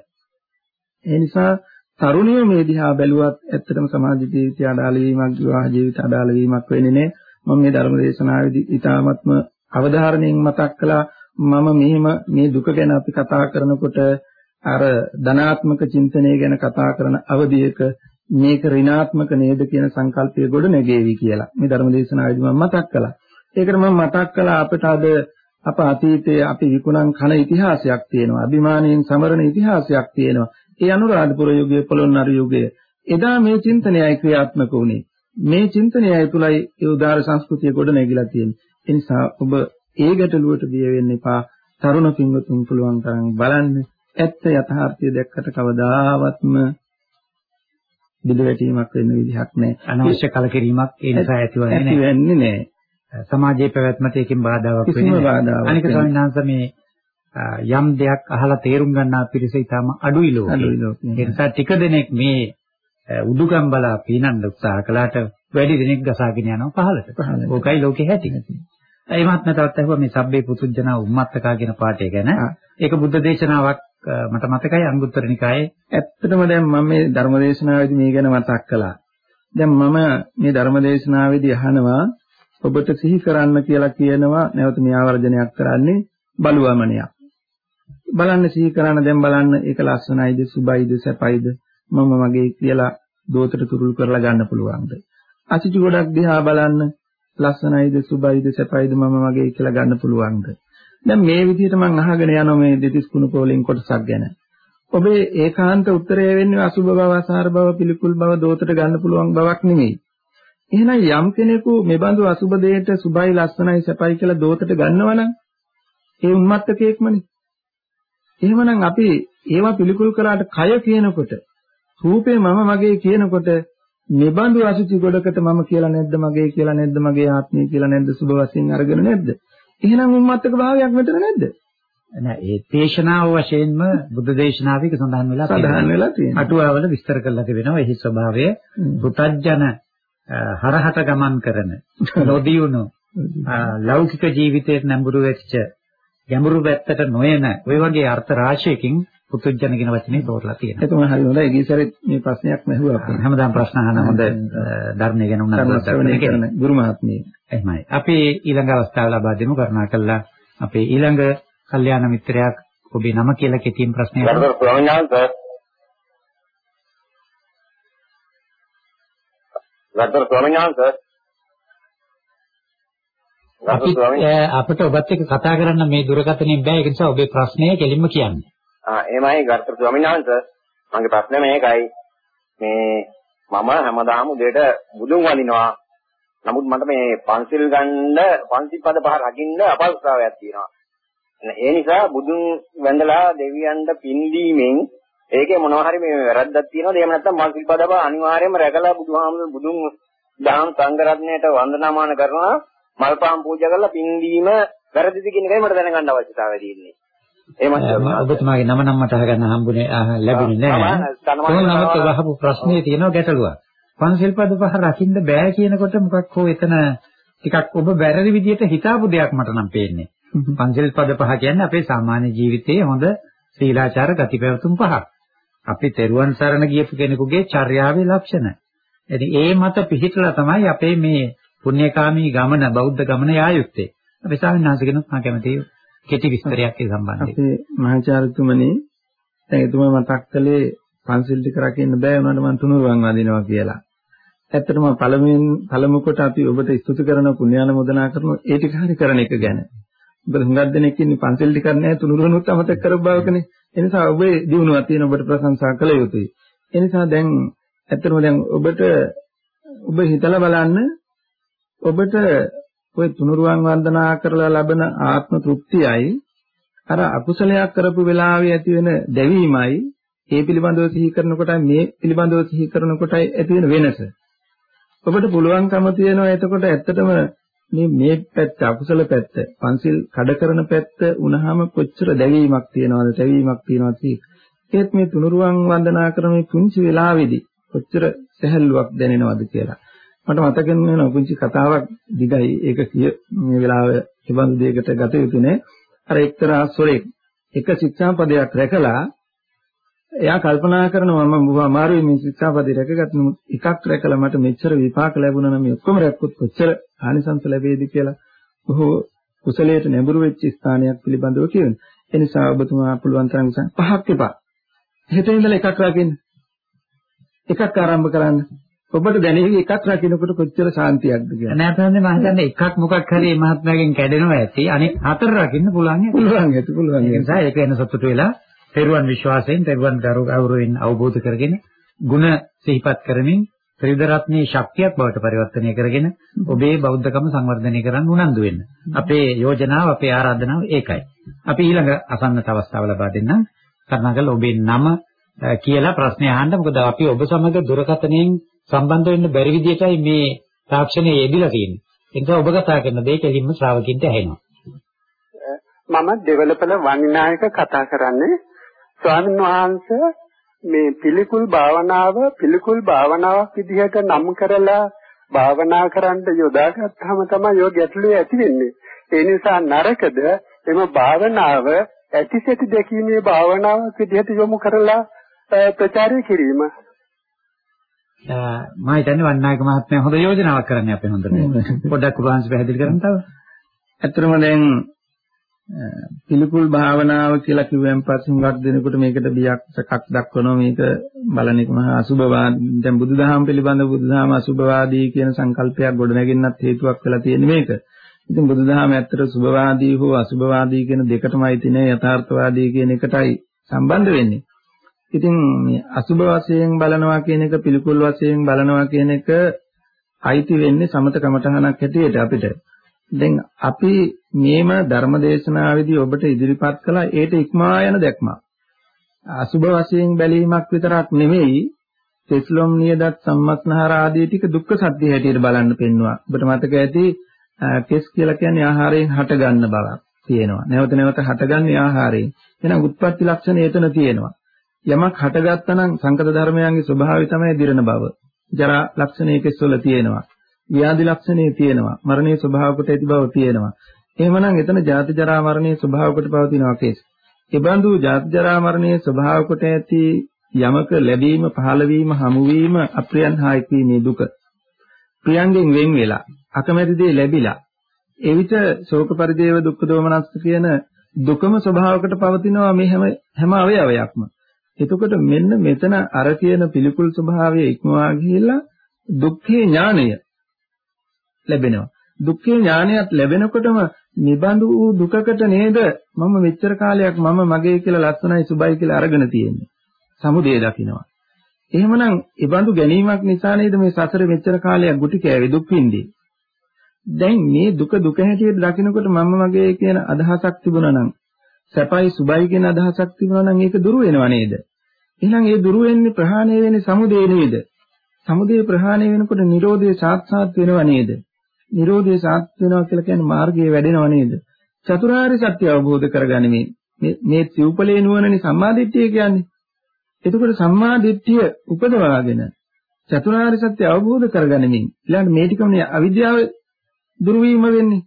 ඒ නිසා තරුණිය මේ දිහා බැලුවත් ඇත්තටම සමාජ ජීවිතය අඩාල වීමක්, විවාහ ජීවිතය අඩාල වීමක් වෙන්නේ නැහැ. මම මේ ධර්ම දේශනාවේදී ඊ타ත්ම අවධාරණයෙන් මතක් කළා මම මෙහිම මේ දුක ගැන අපි කතා කරනකොට අර ධනාත්මක චින්තනය ගැන කතා කරන අවධියක මේක ඍණාත්මක නේද කියන සංකල්පය ගොඩ නැගෙවි කියලා. මේ ධර්ම දේශනාවේදී මම මතක් කළා. ඒකට මම මතක් කළා අපිට අද අප අතීතයේ අපි විකුණන් කන ඉතිහාසයක් තියෙනවා. අභිමානයෙන් සමරන ඉතිහාසයක් තියෙනවා. ඒ අනුරාධපුර යුගයේ පොළොන්නරු යුගයේ එදා මේ චින්තනයයි ක්‍රියාත්මක වුණේ. මේ චින්තනයයි තුලයි ඒ උදාර සංස්කෘතිය ගොඩ නැගිලා තියෙන්නේ. ඒ නිසා ඔබ ඒ ගැටලුවට බිය වෙන්න එපා. තරුණ පින්වතුන් පුළුවන් තරම් බලන්න. ඇත්ත යථාර්ථය දැක්කට කවදාවත්ම බිඳවැටීමක් වෙන්න විදිහක් නැහැ. අනවශ්‍ය කලකිරීමක් ඒ නිසා ඇතිවන්නේ නැහැ. ඇතිවෙන්නේ නැහැ. සමාජයේ පැවැත්මට ඒකෙන් බාධාවක් වෙන්නේ නැහැ. අනික ස්වාමීන් වහන්සේ මේ යම් දෙයක් අහලා තේරුම් ගන්නා පිරිස ඊටම අඩුයි ලෝකේ. අඩුයි ලෝකේ. ඒ නිසා ටික දෙනෙක් මේ උදුකම් බලා පීනන්න උත්සාහ කළාට වැඩි දෙනෙක් ගසාගෙන යනවා පහළට. ඕකයි ලෝකේ හැටි. ඒ මහත්මයා තවත් අහුවා මේ සබ්බේ පුතුජනා උම්මත්තකා කියන පාඩය ගැන. ඒක බුද්ධ දේශනාවක් මට මතකයි අංගුත්තර නිකායේ. ඇත්තටම දැන් මම මේ ධර්ම දේශනාවේදී මේ ගැන මතක් කළා. දැන් මම මේ ධර්ම දේශනාවේදී අහනවා ඔබට සිහි කරන්න කියලා කියනවා නැවත මේ ආවර්ජනයක් කරන්නේ බලුවමනයක්. බලන්න සිහි කරන්න දැන් බලන්න ඒක ලස්සනයිද සුබයිද සැපයිද මම මගේ කියලා දෝතට තුරුල් කරලා ගන්න පුළුවන්ද? අසිතු ගොඩක් දිහා බලන්න ලස්සනයිද සුබයිද සැපයිද මම මගේ කියලා ගන්න පුළුවන්ද? දැන් මේ විදිහට මම අහගෙන යනවා මේ දෙතිස් කුණු පොලින් කොටසක් ගැන. ඔබේ ඒකාන්ත උත්තරය වෙන්නේ අසුබ බව, අසාර බව, පිළිකුල් බව දෝතට ගන්න පුළුවන් බවක් නෙමෙයි. එහෙනම් යම් කෙනෙකු මේ බඳු අසුබ දෙයට සුබයි ලස්සනයි සැපයි කියලා දෝතට ගන්නවනම් ඒ උන්මත්තකයෙක්මනේ. එහෙමනම් අපි ඒවා පිළිකුල් කරාට කය කියනකොට රූපේ මම මගේ කියනකොට නිබඳු අසුචි ගොඩකට මම කියලා නැද්ද මගේ කියලා නැද්ද මගේ ආත්මය කියලා නැද්ද සුබ වශයෙන් අරගෙන නැද්ද එහෙනම් උම්මත්තක භාවයක් මෙතන නැද්ද? නෑ ඒ දේශනාව වශයෙන්ම බුද්ධ දේශනාවික සඳහන් වෙලා සඳහන් වෙලා තියෙනවා. අටුවාවල විස්තර කරලා තිබෙනවා එහි ස්වභාවය. පුතඥ හරහට ගමන් කරන නොදියුණු ලෞකික ජීවිතයට නැඹුරු වෙච්ච ගැඹුරු පැත්තට නොයන ওই වගේ අර්ථ රාශියකින් පුතුජන කියන වචනේ තෝරලා තියෙනවා. ඒක තමයි හරි හොඳයි. ඊගේ සැරේ මේ ප්‍රශ්නයක් නැහුවා අපි. හැමදාම ප්‍රශ්න අහන හොඳ ධර්මයේ ගැන උනන්දුවක් කරන ගුරු මහත්මිය. එහෙමයි. අපි ඊළඟ අවස්ථාව ලබා දෙමු කරුණාකරලා අපේ ඊළඟ කල්යාණ මිත්‍රයා ඔබේ නම කියලා කෙටියෙන් ප්‍රශ්නයක්. ගරුතර ස්වාමීන් වහන්සේ. ගරුතර ස්වාමීන් වහන්සේ. අපිට ඔබත් එක්ක කතා කරන්න මේ දුරකථනයෙන් බෑ ඒ නිසා ඔබේ ප්‍රශ්නය කෙලින්ම කියන්න. ආ එහෙමයි ගරුතර ස්වාමීන් වහන්සේ. මගේ ප්‍රශ්නේ මේකයි. මේ මම හැමදාම උදේට බුදුන් වඳිනවා. නමුත් මට මේ පන්සිල් ගන්න පන්සිල් පද පහ රකින්න අපහසුතාවයක් තියෙනවා. ඒ නිසා බුදුන් වැඳලා දෙවියන්ට පින් දීමෙන් ඒකේ මොනවා හරි මේ වැරද්දක් තියෙනවද? එහෙම නැත්නම් පන්සිල් පද පහ අනිවාර්යයෙන්ම රැකලා බුදුහාමුදුරු බුදුන් දහම් සංඝ රත්නයට වන්දනාමාන කරනවා. මල්පාම් පූජා කරලා පින් දීම වැරදිද කියන එකයි මට දැනගන්න අවශ්‍යතාවය තියෙන්නේ. ඔබතුමාගේ නම නම් මට අහගන්න හම්බුනේ ලැබුණේ නැහැ. කොහොමද වහපු ප්‍රශ්නේ තියෙනවා ගැටලුවක්. පන්සිල් පද පහ රකින්න බෑ කියනකොට මොකක් හෝ එතන ටිකක් ඔබ වැරදි විදිහට හිතාපු දෙයක් මට නම් පේන්නේ. පන්සිල් පද පහ කියන්නේ අපේ සාමාන්‍ය ජීවිතයේ හොඳ සීලාචාර ගතිපැවතුම් පහක්. අපි තෙරුවන් සරණ ගියපු කෙනෙකුගේ චර්යාවේ ලක්ෂණ. ඉතින් ඒ මත පිහිටලා තමයි අපේ මේ පුණ්‍යකාමී ගමන බෞද්ධ ගමන යා යුත්තේ. අපි ස්වාමීන් වහන්සේගෙනුත් මම කැමතියි කෙටි විස්තරයක් ඒ සම්බන්ධයෙන්. අපේ මහාචාර්යතුමනි දැන් එතුමා මතක් කළේ පන්සිල් ටික රකින්න බෑ උනාට මම තුනුරුවන් වඳිනවා කියලා. ඇත්තටම පළමුවෙන් පළමු කොට අපි ඔබට ස්තුති කරන පුණ්‍යානුමෝදනා කරන ඒ ටික හරි කරන එක ගැන. ඔබ හුඟක් දෙනෙක් ඉන්නේ පන්සිල් ටිකක් නැහැ තුනුරුවනුත් අමතක කරව බවකනේ. ඒ නිසා ඔබේ දිනුවක් තියෙන ඔබට ප්‍රශංසා කළ යුතුයි. ඒ නිසා දැන් ඇත්තටම දැන් ඔබට ඔබ හිතලා බලන්න ඔබට ওই තුනුරුවන් වන්දනා කරලා ලබන ආත්ම තෘප්තියයි අර අකුසලයක් කරපු වෙලාවේ ඇති වෙන දැවීමයි ඒ පිළිබඳව සිහි කරනකොට මේ පිළිබඳව සිහි කරනකොට ඇති වෙන වෙනස. ඔබට පුළුවන්කම තියෙනවා එතකොට ඇත්තටම මේ මේ පැත්ත අකුසල පැත්ත පන්සිල් කඩ කරන පැත්ත වුණාම කොච්චර දැවීමක් තියනවද තැවීමක් තියනවද ඒත් මේ තුනුරුවන් වන්දනා කරන මේ පුංචි වෙලාවේදී කොච්චර සැහැල්ලුවක් දැනෙනවද කියලා. මට මතක වෙන පුංචි කතාවක් දිගයි ඒක කිය මේ වෙලාව ඉබඳු දෙයකට ගත යුතු නෑ අර එක්තරා සොරෙක් එක ශික්ෂාපදයක් රැකලා එයා කල්පනා කරනවා මම අමාරුයි මේ ශික්ෂාපදේ රැකගත් නමුත් එකක් රැකලා මට මෙච්චර විපාක ලැබුණා නම් මේ ඔක්කොම රැක්කොත් කොච්චර ආනිසංස ලැබෙයිද කියලා බොහෝ කුසලයට නැඹුරු වෙච්ච ස්ථානයක් පිළිබඳව කියනවා. ඒ නිසා ඔබතුමා පුළුවන් තරම් පහක් එපා. හෙට ඉඳලා එකක් රකින්න. එකක් ආරම්භ කරන්න. ඔබට දැනෙන්නේ එකක් රකින්නකොට කොච්චර ශාන්තියක්ද කියලා. නැත්නම් මම හිතන්නේ එකක් මොකක් හරි මහත්මයාගෙන් කැඩෙනවා ඇති. අනෙක් හතර රකින්න පුළුවන්. පුළුවන් ඇති පුළුවන්. ඒ නිසා ඒක වෙන සතුට වෙලා පෙරුවන් විශ්වාසයෙන් පෙරුවන් ගෞරවයෙන් අවබෝධ කරගෙන ಗುಣ සිහිපත් කරමින් ත්‍රිවිධ රත්නයේ ශක්තියක් බවට පරිවර්තනය කරගෙන ඔබේ බෞද්ධකම සංවර්ධනය කරන්න උනන්දු වෙන්න. අපේ යෝජනාව අපේ ආරාධනාව ඒකයි. අපි ඊළඟ අසන්නත අවස්ථාව ලබා දෙන්නම්. කරුණාකරලා ඔබේ නම කියලා ප්‍රශ්නය අහන්න. මොකද අපි ඔබ සමග දුරකථනයෙන් සම්බන්ධ වෙන්න බැරි විදිහටයි මේ තාක්ෂණය යෙදිලා තියෙන්නේ. ඒ නිසා ඔබ කතා කරන දේ කෙලින්ම ශ්‍රාවකින්ට ඇහෙනවා. මම දෙවලපල වනිනායක කතා කරන්නේ ස්වාමීන් වහන්සේ මේ පිළිකුල් භාවනාව පිළිකුල් භාවනාවක් විදිහට නම් කරලා භාවනා කරන්න යොදාගත්තාම තමයි ඔය ගැටලුව ඇති වෙන්නේ. ඒ නිසා නරකද එම භාවනාව ඇතිසැටි දැකීමේ භාවනාවක් විදිහට යොමු කරලා ප්‍රචාරය කිරීම. මම හිතන්නේ වන්නායක මහත්මයා හොඳ යෝජනාවක් කරන්නේ අපේ හොඳට. පොඩ්ඩක් උපවාස පැහැදිලි කරන්න තව. ඇත්තටම දැන් පිළිකුල් භාවනාව කියලා කිව්වන් පස්සේ හුඟක් දෙනකොට මේකට බියක් සකක් දක්වනවා මේක බලන එක මහා අසුභවාදී දැන් බුදුදහම පිළිබඳ බුදුදහම අසුභවාදී කියන සංකල්පයක් ගොඩනගෙන්නත් හේතුවක් වෙලා තියෙන මේක. ඉතින් බුදුදහම ඇත්තට සුභවාදී හෝ අසුභවාදී කියන දෙකටමයි තියෙන යථාර්ථවාදී කියන එකටයි සම්බන්ධ වෙන්නේ. ඉතින් මේ අසුභ වශයෙන් බලනවා කියන එක පිළිකුල් වශයෙන් බලනවා කියන එක අයිති වෙන්නේ සමත කමඨහනක් හැටියට අපිට. දැන් අපි මේම ධර්මදේශනාවේදී ඔබට ඉදිරිපත් කළා ඒට ඉක්මා යන දැක්මක්. අසුභ වශයෙන් බැලීමක් විතරක් නෙමෙයි තෙස්ලොම් නියදත් සම්මස්නහර ආදී ටික දුක්ඛ සත්‍ය හැටියට බලන්න පෙන්නවා. ඔබට මතක ඇති කෙස් කියලා කියන්නේ ආහාරයෙන් හටගන්න බවක් තියෙනවා. නැවත නැවත හටගන්නේ ආහාරයෙන්. එහෙනම් උත්පත්ති ලක්ෂණ එතන තියෙනවා. යමක් හටගත්තා නම් සංකත ධර්මයන්ගේ ස්වභාවය තමයි දිරණ බව. ජරා ලක්ෂණයේ කෙස්වල තියෙනවා. ව්‍යාධි ලක්ෂණයේ තියෙනවා. මරණයේ ස්වභාව කොට ඇති බව තියෙනවා. එහෙමනම් එතන ජාති ජරා මරණයේ ස්වභාව කොට පවතිනවා කෙස්. ඒබඳු ජාති ජරා මරණයේ ස්වභාව කොට ඇති යමක ලැබීම පහළ වීම හමු වීම අප්‍රියන් හා එක්වීමේ දුක. ප්‍රියංගෙන් වෙන් වෙලා අකමැති දේ ලැබිලා එවිට ශෝක පරිදේව දුක්ඛ දෝමනස්ස කියන දුකම ස්වභාවකට පවතිනවා මේ හැම හැම අවයවයක්ම. එතකොට මෙන්න මෙතන අර කියන පිළිකුල් ස්වභාවය ඉක්මවා ගිහිල්ලා දුක්ඛේ ඥානය ලැබෙනවා. දුක්ඛේ ඥානයත් ලැබෙනකොටම නිබඳු වූ දුකකට නේද මම මෙච්චර කාලයක් මම මගේ කියලා ලස්සනයි සුබයි කියලා අරගෙන තියෙන්නේ. සමුදය දකින්නවා. එහෙමනම් ඉබඳු ගැනීමක් නිසා නේද මේ සසර මෙච්චර කාලයක් ගුටි කෑවේ දුක් විඳින්නේ. දැන් මේ දුක දුක හැටියට දකිනකොට මම මගේ කියන අදහසක් තිබුණා නම් සැපයි සුබයි කියන අදහසක් තිබුණා නම් ඒක දුරු වෙනව නේද? එහෙනම් ඒ දුරු වෙන්නේ ප්‍රහාණය වෙන්නේ සමුදේ නේද? සමුදේ ප්‍රහාණය වෙනකොට Nirodhe සාක්ෂාත් වෙනව නේද? Nirodhe සාක්ෂාත් වෙනවා කියලා කියන්නේ මාර්ගයේ වැඩෙනව නේද? චතුරාර්ය සත්‍ය අවබෝධ කරගනිමින් මේ මේ සිව්පලේ නුවණනේ සම්මාදිට්ඨිය කියන්නේ. එතකොට සම්මාදිට්ඨිය උපදවාගෙන චතුරාර්ය සත්‍ය අවබෝධ කරගනිමින් ඊළඟ මේ ටිකමනේ අවිද්‍යාව දුරු වීම වෙන්නේ.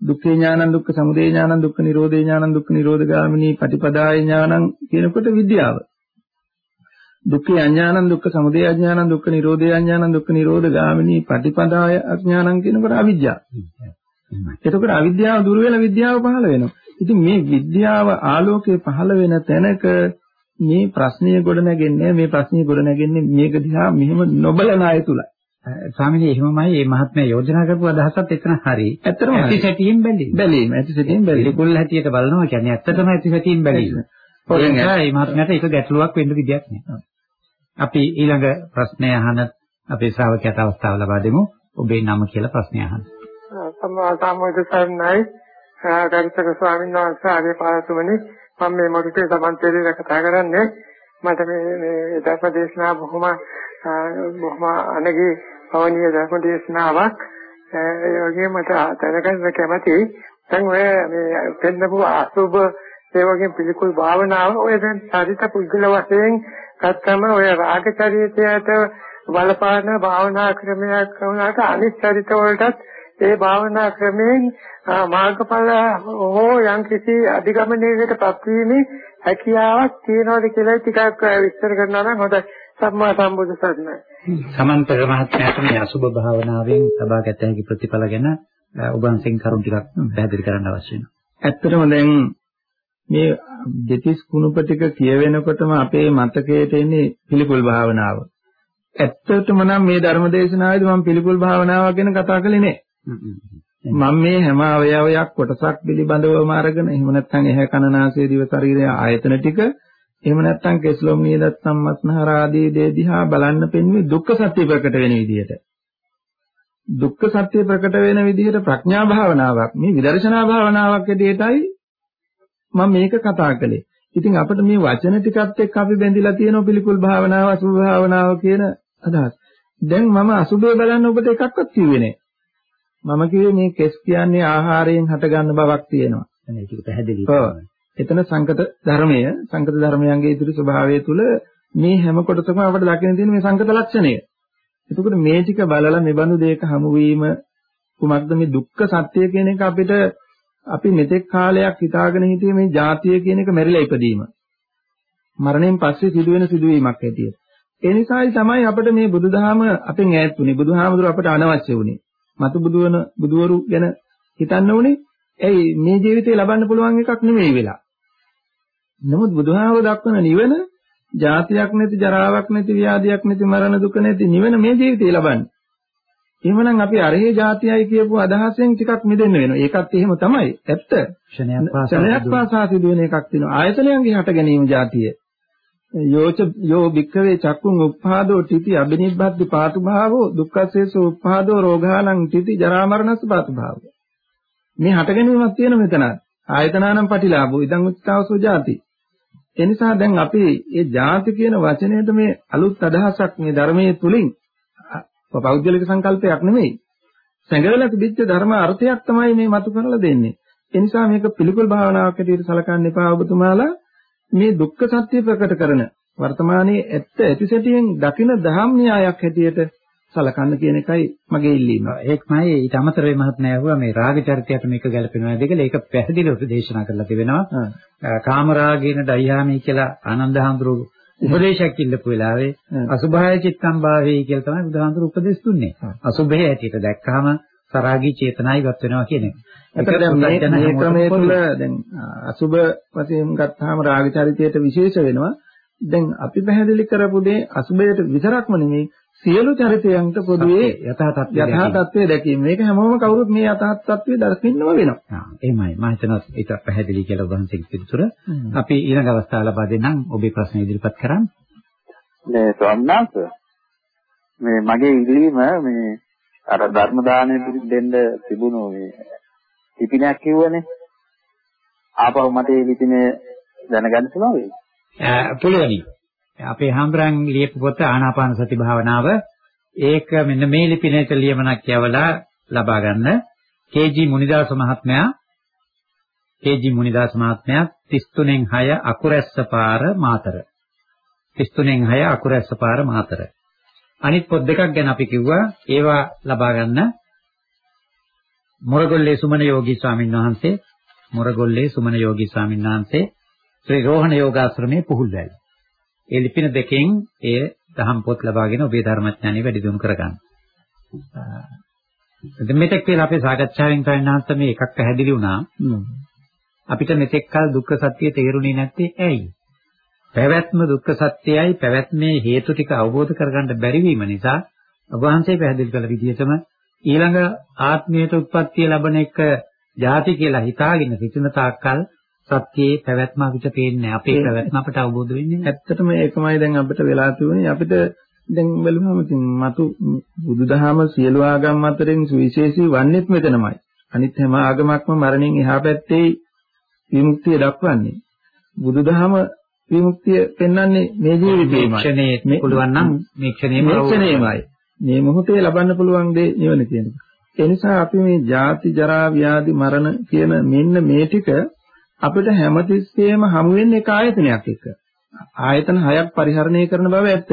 දුක්ඛේ ඥානං දුක්ඛ සමුදය ඥානං දුක්ඛ නිරෝධේ ඥානං දුක්ඛ නිරෝධගාමිනී පටිපදාය ඥානං කියනකොට විද්‍යාව. දුක්ඛේ අඥානං දුක්ඛ සමුදය අඥානං දුක්ඛ නිරෝධේ අඥානං දුක්ඛ නිරෝධගාමිනී පටිපදාය අඥානං කියනකොට අවිද්‍යාව. එතකොට අවිද්‍යාව දුර වෙලා විද්‍යාව පහළ වෙනවා. ඉතින් මේ විද්‍යාව ආලෝකයේ පහළ වෙන තැනක මේ ප්‍රශ්නය ගොඩ නැගෙන්නේ මේ ප්‍රශ්නය ගොඩ නැගෙන්නේ මේක දිහා මෙහෙම නොබලන අය තුලයි. ස්වාමීනි එහෙමමයි මේ මහත්මයා යෝජනා කරපු අදහසත් එතන හරි. ඇත්තටම ඇති සැටියෙන් බැලීම. බැලීම ඇති සැටියෙන් බැලීම. පිළිකුල් හැටියට බලනවා කියන්නේ ඇත්තටම ඇති සැටියෙන් බැලීම. ඒ නිසා මේ මහත්මයාට ඒක ගැටලුවක් වෙන්න විදියක් නෑ. අපි ඊළඟ ප්‍රශ්නය අහන අපේ ශ්‍රාවකයාට අවස්ථාව ලබා දෙමු. ඔබේ නම කියලා ප්‍රශ්නය අහන්න. සම්මා සම්බුද්ධ සරණයි. ගරුතර ස්වාමීන් වහන්සේ ආදී පාරතුමනි මම මේ මොකටද සමන්තේදී කතා කරන්නේ මට මේ මේ ධර්ම දේශනා බොහොම බොහොම අනගේ පවණීය ධර්ම දේශනාවක් ඒ වගේම මට දැනගන්න කැමති දැන් ඔය මේ පෙන්නපු අසුබ ඒ වගේ පිළිකුල් භාවනාව ඔය දැන් සාධිත පුද්ගල වශයෙන් ගත්තම ඔය රාග චරිතයට බලපාන භාවනා ක්‍රමයක් වුණාට අනිත් චරිත වලටත් ඒ භාවනා ක්‍රමයෙන් මාර්ගඵල හෝ යම්කිසි අධිගමනයකටපත් වීමේ හැකියාවක් තියෙනවද කියලා ටිකක් විස්තර කරනවා නම් හොඳයි. සම්මා සම්බුදු සරණයි. සමන්ත මහත්මයාට මේ අසුබ භාවනාවෙන් ලබාගත හැකි ප්‍රතිඵල ගැන ඔබ වහන්සේගෙන් කරුණු ටිකක් පැහැදිලි කරන්න අවශ්‍ය වෙනවා. ඇත්තටම දැන් මේ දෙතිස් කුණුප ටික කියවෙනකොටම අපේ මතකයට එන්නේ පිළිකුල් භාවනාව. ඇත්තටම නම් මේ ධර්මදේශනාවේදී මම පිළිකුල් භාවනාව ගැන කතා කළේ නෑ. මම මේ හැම අවයවයක් කොටසක් පිළිබඳවම අරගෙන එහෙම නැත්නම් ඇහැ කන නාසය දිව ශරීරය ආයතන ටික එහෙම නැත්නම් කෙස්ලොම් නියදත් සම්මස්නහර ආදී දේ දිහා බලන්න පෙන්වන්නේ දුක්ඛ සත්‍ය ප්‍රකට වෙන විදිහට. දුක්ඛ සත්‍ය ප්‍රකට වෙන විදිහට ප්‍රඥා භාවනාවක් මේ විදර්ශනා භාවනාවක් ඇදීටයි මම මේක කතා කළේ. ඉතින් අපිට මේ වචන ටිකත් එක්ක අපි බැඳිලා තියෙන පිළිකුල් භාවනාව අසුභ භාවනාව කියන අදහස්. දැන් මම අසුභය බලන්න ඔබට එකක්වත් කිව්වේ නෑ. මම කිව්වේ මේ කෙස් කියන්නේ ආහාරයෙන් හටගන්න බවක් තියෙනවා. ඒක පැහැදිලි. ඔව්. එතන සංකත ධර්මය, සංකත ධර්මයන්ගේ ඉදිරි ස්වභාවය තුල මේ හැම කොටසකම අපිට දකින්න තියෙන මේ සංකත ලක්ෂණය. එතකොට මේ ටික බලලා මෙබඳු දෙයක හමු වීම කුමක්ද මේ දුක්ඛ සත්‍ය කියන එක අපිට අපි මෙතෙක් කාලයක් හිතාගෙන හිටියේ මේ ජාතිය කියන එක මැරිලා ඉපදීම. මරණයෙන් පස්සේ සිදුවෙන සිදුවීමක් හැටියට. ඒ නිසායි තමයි අපිට මේ බුදුදහම අපෙන් ඈත් වුනේ. බුදුහාමුදුර අපට අනවශ්‍ය වුනේ. මතු බුදුවන බුදුවරු ගැන හිතන්න උනේ. ඇයි මේ ජීවිතේ ලබන්න පුළුවන් එකක් නෙමෙයි වෙලා. නමුත් බුදුහාමර දක්වන නිවන ජාතියක් නැති ජරාවක් නැති ව්‍යාධියක් නැති මරණ දුක නැති නිවන මේ ජීවිතේ ලබන්නේ. එහෙමනම් අපි අරහේ ජාතියයි කියපු අදහසෙන් ටිකක් මිදෙන්න වෙනවා. ඒකත් එහෙම තමයි. ඇත්ත. ක්ෂණයක් පාසා සිදුවෙන එකක් තියෙනවා. ආයතනයන්ගේ හට ගැනීම ජාතිය. යෝච යෝ භික්ඛවේ චක්කුං උප්පාදෝ තితి අබිනිබ්බද්දි පාතුභාවෝ දුක්ඛසේසෝ උප්පාදෝ රෝගාණං තితి ජරා මරණස් පාතුභාවෝ. මේ හට ගැනීමක් තියෙන මෙතන. ආයතනානම් පටිලාභෝ ඉදං උත්තාවසෝ ජාති. එනිසා දැන් අපි මේ ಜಾති කියන වචනයට මේ අලුත් අදහසක් මේ ධර්මයේ තුලින් පෞද්ගලික සංකල්පයක් නෙමෙයි. සැඟවලා තිබිච්ච ධර්ම අර්ථයක් තමයි මේ මතු කරලා දෙන්නේ. ඒ නිසා මේක පිළිකුල් භාවනාවක් හැටියට සලකන්න එපා ඔබතුමාලා මේ දුක්ඛ සත්‍ය ප්‍රකට කරන වර්තමානයේ ඇත්ත ඇතිසැටියෙන් දකින දහම් න්‍යායක් හැටියට සලකන්න කියන එකයි මගේ ඉල්ලීම. ඒකමයි ඊට අමතරව මහත්මයා ඇහුවා මේ රාග චරිතයට මේක ගැලපෙනවද කියලා ඒක පැහැදිලිව දේශනා කරලා තිබෙනවා. කාමරාගේන දයිහාමි කියලා ආනන්ද හඳුරු උපදේශයක් ඉල්ලපු වෙලාවේ අසුභය චිත්තම් භාවේ කියලා තමයි බුදුහාමුදුරු උපදෙස් දුන්නේ. අසුභය ඇටියට දැක්කහම සරාගී චේතනා ඉවත් වෙනවා කියන එක. මේ මේ ක්‍රමයේ තුල දැන් අසුභ වශයෙන් ගත්තාම රාග චරිතයට විශේෂ වෙනවා. දැන් අපි පැහැදිලි කරපු දේ අසුභයට විතරක්ම නෙමෙයි සියලු චරිතයන්ට පොදුවේ යථා තත්ත්වය යථා තත්ත්වය දැකීම. මේක හැමෝම කවුරුත් මේ යථා තත්ත්වය දර්ශින්නව වෙනවා. ආ එහෙමයි. මම හිතනවා ඒක පැහැදිලි කියලා ඔබ වහන්සේගේ පිළිතුර. අපි ඊළඟ අවස්ථාව ලබා දෙන්නම් ඔබේ ප්‍රශ්න ඉදිරිපත් කරන්න. මේ ස්වාමීනාංශ මේ මගේ ඉල්ලීම මේ අර ධර්ම දාණය දෙන්න තිබුණු මේ ලිපිනයක් කිව්වනේ. ආපහු මට ඒ ලිපිනේ දැනගන්න පුළුවන් පුළුවනි. අපේ හාමුදුරන් ලියපු පොත ආනාපාන සති භාවනාව ඒක මෙන්න මේ ලිපිනයට ලියමනක් යවලා ලබා ගන්න. කේ.ජී. මුනිදාස මහත්මයා කේ.ජී. මුනිදාස මහත්මයා 33න් 6 අකුරැස්ස පාර මාතර 33න් 6 අකුරැස්ස පාර මාතර අනිත් පොත් දෙකක් ගැන අපි කිව්වා ඒවා ලබා ගන්න මොරගොල්ලේ සුමන යෝගී ස්වාමීන් වහන්සේ මොරගොල්ලේ සුමන යෝගී ස්වාමීන් වහන්සේ ශ්‍රී රෝහණ යෝගාශ්‍රමයේ පුහුල්වැල් ඒ ලිපින දෙකෙන් ඒ දහම් පොත් ලබාගෙන ඔබේ ධර්මඥානෙ වැඩි දියුණු කරගන්න. දැන් මෙතෙක් කියලා අපේ සාකච්ඡාවෙන් කවන්නාන්ත මේ එකක් පැහැදිලි වුණා. අපිට මෙතෙක් කල දුක්ඛ සත්‍ය තේරුණේ නැත්තේ ඇයි? පැවැත්ම දුක්ඛ සත්‍යයයි පැවැත්මේ හේතු ටික අවබෝධ කරගන්න බැරි වීම නිසා වහන්සේ පැහැදිලි කළ විදිහටම ඊළඟ ආත්මයට උත්පත්තිය ලැබෙන එක ಜಾති කියලා හිතාගෙන සිටින තාක්කල් සත්‍යයේ පැවැත්ම අපිට පේන්නේ අපේ පැවැත්ම අපට අවබෝධ වෙන්නේ. ඇත්තටම ඒකමයි දැන් අපිට වෙලා තියෙන්නේ. අපිට දැන් බලුවම ඉතින් මතු බුදුදහම සියලු ආගම් අතරින් සුවිශේෂී වන්නේත් මෙතනමයි. අනිත් හැම ආගමක්ම මරණයෙන් එහා පැත්තේ විමුක්තිය දක්වන්නේ. බුදුදහම විමුක්තිය පෙන්වන්නේ මේ ජීවිතේමයි. ක්ෂණේ පුළුවන් නම් මේ ක්ෂණේම ක්ෂණේමයි. මේ මොහොතේ ලබන්න පුළුවන් දේ නිවන කියන්නේ. ඒ නිසා අපි මේ ජාති ජරා ව්‍යාධි මරණ කියන මෙන්න මේ ටික අපිට හැමතිස්සෙම හමු වෙන්නේ එක ආයතනයක් එක්ක. ආයතන හයක් පරිහරණය කරන බව ඇත්ත.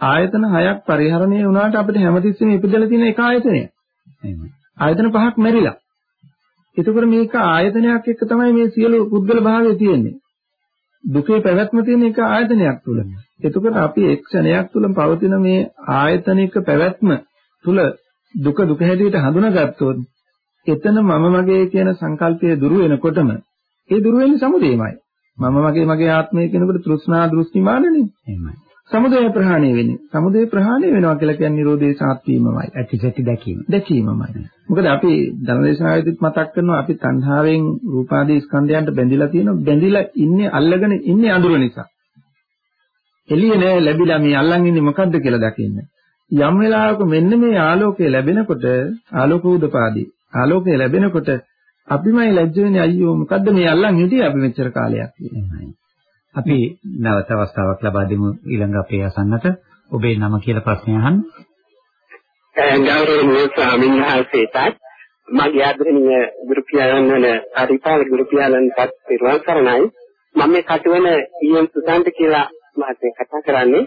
ආයතන හයක් පරිහරණය වුණාට අපිට හැමතිස්සෙම ඉපදලා තියෙන එක ආයතනය. ආයතන පහක් මැරිලා. එතකොට මේක ආයතනයක් එක්ක තමයි මේ සියලු පුද්ගල භාවය තියෙන්නේ. දුකේ පැවැත්ම තියෙන එක ආයතනයක් තුල. එතකොට අපි එක් ක්ෂණයක් තුල පවතින මේ ආයතනික පැවැත්ම තුල දුක දුක හැටියට හඳුනාගත්තොත් එතන මම මගේ කියන සංකල්පය දුරු වෙනකොටම ඒ දුරු වෙන්නේ සමුදේමයි. මම මගේ මගේ ආත්මය කියනකොට තෘෂ්ණා දෘෂ්ටි මානනේ. එහෙමයි. සමුදය ප්‍රහාණය වෙන්නේ. සමුදය ප්‍රහාණය වෙනවා කියලා කියන්නේ නිරෝධේ සාත්වීමමයි. ඇතිසැටි දැකීම. දැකීමමයි. මොකද අපි ධනදේශනාවේදීත් මතක් කරනවා අපි තණ්හාවෙන් රූපාදී ස්කන්ධයන්ට බැඳිලා තියෙනවා. බැඳිලා ඉන්නේ අල්ලගෙන ඉන්නේ අඳුර නිසා. එළිය නෑ ලැබිලා මේ අල්ලන් ඉන්නේ මොකද්ද කියලා දකින්න. යම් වෙලාවක මෙන්න මේ ආලෝකය ලැබෙනකොට ආලෝක උදපාදී ආලෝකය ලැබෙනකොට අපිමයි ලැජ්ජ වෙන්නේ අයියෝ මොකද්ද මේ අල්ලන් හිටියේ අපි මෙච්චර කාලයක් එහෙමයි. අපි නැවත අවස්ථාවක් ලබා දෙමු ඊළඟ අපේ අසන්නට ඔබේ නම කියලා ප්‍රශ්නය අහන්න. ගෞරවනීය ස්වාමීන් වහන්සේටත් මගේ ආදරණීය ගුරු පියාණන් වන අරිපාල ගුරු පියාණන්ටත් පිරුවන් සරණයි. මම මේ කටවන ඊයන් සුසාන්ත කියලා මහත්මයා කතා කරන්නේ.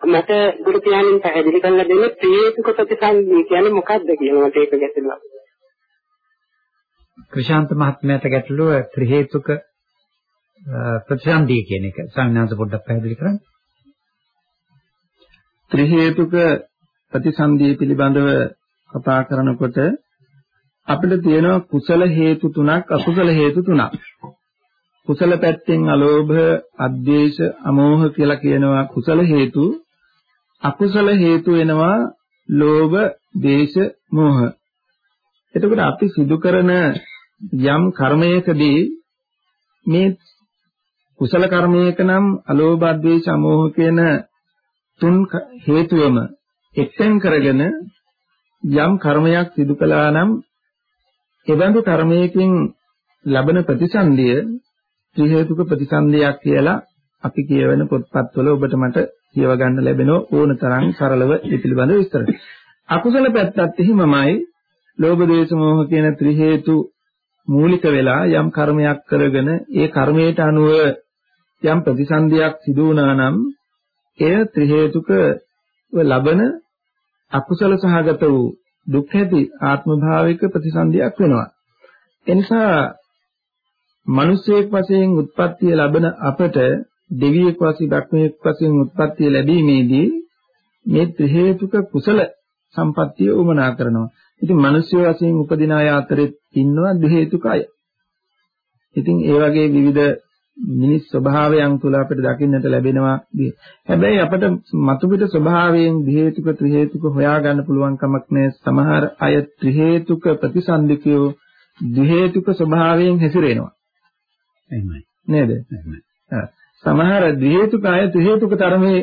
මට ගුරු පියාණන් පැහැදිලි කරලා දෙන්න ප්‍රේතික ප්‍රතිසන්දී කියන්නේ මොකක්ද කියලා මට ඒක ගැටලුවක්. ක්‍රිෂාන්ත මහත්මයාට ගැටලුව ත්‍රි හේතුක ප්‍රතිසන්දී කියන එක සංඥාස පොඩ්ඩක් පැහැදිලි කරන්න. ත්‍රි හේතුක ප්‍රතිසන්දී පිළිබඳව කතා කරනකොට අපිට තියෙනවා කුසල හේතු තුනක් අකුසල හේතු තුනක්. කුසල පැත්තෙන් අලෝභ, අද්වේෂ, අමෝහ කියලා කියනවා කුසල හේතු. අකුසල හේතු වෙනවා ලෝභ, දේශ, මෝහ. එතකොට අපි සිදු කරන යම් කර්මයකදී මේ කුසල කර්මයක නම් අලෝභ ද්වේෂ අමෝහ කියන තුන් හේතුවම එක්තෙන් කරගෙන යම් කර්මයක් සිදු කළා නම් එබඳු කර්මයකින් ලබන ප්‍රතිසන්දිය ත්‍රි හේතුක ප්‍රතිසන්දියක් කියලා අපි කියවන පොත්පත්වල ඔබට මට කියව ගන්න ලැබෙන ඕන තරම් සරලව ඒ පිළිබඳව විස්තර. අකුසල පැත්තත් එහෙමමයි ලෝභ දේශ මොහ කියන ත්‍රි හේතු මූලික වෙලා යම් කර්මයක් කරගෙන ඒ කර්මයට අනුව යම් ප්‍රතිසන්දියක් සිදු වුණා නම් එය ත්‍රි හේතුක ලබන අකුසල සහගත වූ දුක් ඇති ආත්ම භාවික ප්‍රතිසන්දියක් වෙනවා. එනිසා මිනිසෙක් වශයෙන් උත්පත්තිය ලබන අපට දෙවියෙක් වශයෙන් භක්මයෙක් වශයෙන් උත්පත්තිය ලැබීමේදී මේ ත්‍රි හේතුක කුසල සම්පත්තිය උමනා කරනවා. ඉතින් මිනිස්සු වශයෙන් උපදින අය අතරේ ඉන්නවා ද්වි හේතුක අය. ඉතින් ඒ වගේ විවිධ මිනිස් ස්වභාවයන් තුළ අපිට දකින්නට ලැබෙනවා. හැබැයි අපිට මතුපිට ස්වභාවයෙන් ද්වි හේතුක ත්‍රි හේතුක හොයාගන්න පුළුවන් කමක් නැහැ. සමහර අය ත්‍රි හේතුක ප්‍රතිසන්දිකයෝ ද්වි හේතුක ස්වභාවයෙන් හැසිරෙනවා. එහෙමයි. නේද? එහෙමයි. සමහර ද්වි හේතුක අය ත්‍රි හේතුක තරමේ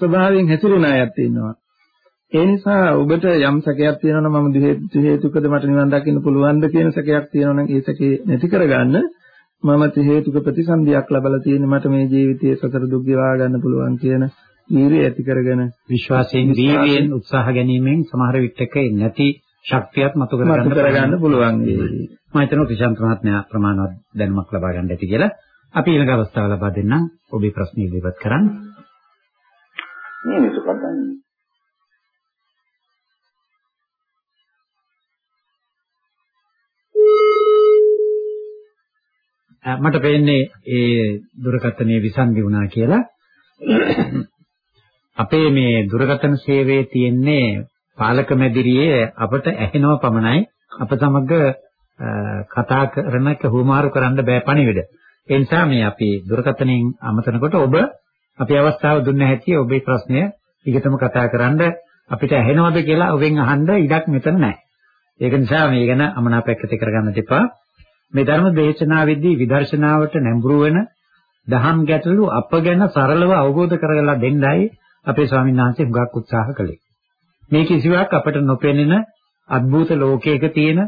ස්වභාවයෙන් හැසිරෙන අයත් ඉන්නවා. ඒ නිසා ඔබට යම් සැකයක් තියෙනවා නම් මම ද්වි හේතුකද මට නිවන් දකින්න පුළුවන්ද කියන සැකයක් තියෙනවා නම් ඒ සැකේ නැති කරගන්න. මම ත්‍රි හේතුක ප්‍රතිසන්දියක් ලැබලා තියෙන මට මේ ජීවිතයේ සතර දුක් ගෙවා ගන්න පුළුවන් කියන වීරිය ඇති කරගෙන. විශ්වාසයෙන් වීර්යයෙන් උත්සාහ ගැනීමෙන් සමහර විටක නැති ශක්තියක් මතු කරගන්න කරගන්න පුළුවන්. මම හිතනවා ක්‍රිෂාන්ත මහත්මයා ප්‍රමාණවත් දැනුමක් ලබා ගන්න ඇති කියලා. අපි ඊළඟ අවස්ථාව ලබා දෙන්නම්. ඔබේ ප්‍රශ්න ඉදිරිපත් කරන්න. මේ නිසපදන්නේ මට පේන්නේ ඒ දුරකථනයේ විසන්දි වුණා කියලා. අපේ මේ දුරකථන සේවයේ තියෙන්නේ පාලක මැදිරියේ අපට ඇහෙනව පමණයි අප සමග කතා කරනක හුමාරු කරන්න බෑ පණිවිඩ. ඒ නිසා මේ අපි දුරකථනයෙන් අමතනකොට ඔබ අපි අවස්ථාව දුන්න හැටි ඔබේ ප්‍රශ්නය ඊකටම කතා කරන්න අපිට ඇහෙනවද කියලා ඔබෙන් අහන්න ඉඩක් මෙතන නැහැ. ඒක නිසා මේ ගැන අමනාපයක් ඇති කරගන්න දෙපා. මේ ධර්ම දේශනාවේදී විදර්ශනාවට නැඹුරු වෙන දහම් ගැටලු අප ගැන සරලව අවබෝධ කරගලා දෙන්නයි අපේ ස්වාමීන් වහන්සේ හුඟක් උත්සාහ කළේ. මේ කිසිවක් අපට නොපෙනෙන අద్భుත ලෝකයක තියෙන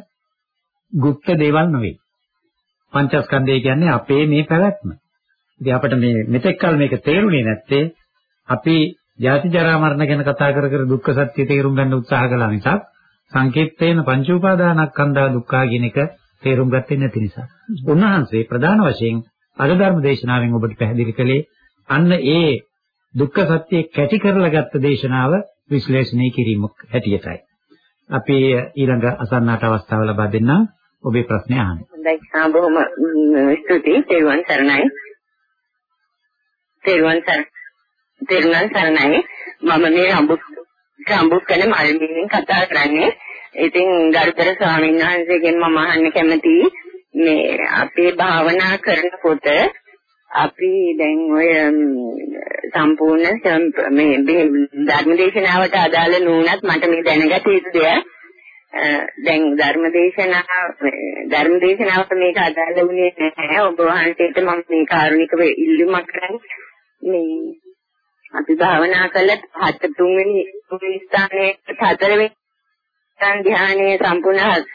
গুপ্ত දේවල් නෙවෙයි. පංචස්කන්ධය කියන්නේ අපේ මේ පැවැත්ම. ඉතින් අපිට මේ මෙතෙක් කල මේක තේරුණේ නැත්තේ අපි ජාති ජරා මරණ ගැන කතා කර කර දුක්ඛ සත්‍ය තේරුම් ගන්න උත්සාහ කළා නිසා සංකේතේන පංච උපාදානස්කන්ධා දුක්ඛා කියන එක තේරුම් ගත්තේ නැති නිසා. උන්වහන්සේ ප්‍රධාන වශයෙන් අද ධර්ම දේශනාවෙන් ඔබට පැහැදිලි කළේ අන්න ඒ දුක්ඛ සත්‍ය කැටි කරලා ගත්ත දේශනාව විශ්ලේෂණය කිරීමක් හැටියටයි. අපි ඊළඟ අසන්නාට අවස්ථාව ලබා දෙන්න ඔබේ ප්‍රශ්නය අහන්න. හොඳයි ආ බොහොම ස්තුතියි තෙරුවන් සරණයි. තෙරුවන් සරණයි. තෙරුවන් සරණයි. මම මේ රඹුක් රඹුක් කරන මල්මිණින් කතා කරන්නේ. ඉතින් ගරුතර ස්වාමීන් වහන්සේගෙන් මම අහන්න කැමතියි මේ අපේ භාවනා කරනකොට අපි දැන් ඔය සම්පූර්ණ මේ ධර්මදේශනාවට අදාළ නුනත් මට මේ දැනගත යුතු දෙයක්. දැන් ධර්මදේශනා ධර්මදේශනාවට මේක අදාළ වුණේ නැහැ. ඔබ වහන්සේට මම මේ කාරුණිකව ඉල්ලුමක් කරන්නේ මේ අපි භාවනා කළ හත තුන්වෙනි තුන්වෙනි ස්ථානයේ හතරවෙනි ධ්‍යානයේ සම්පූර්ණ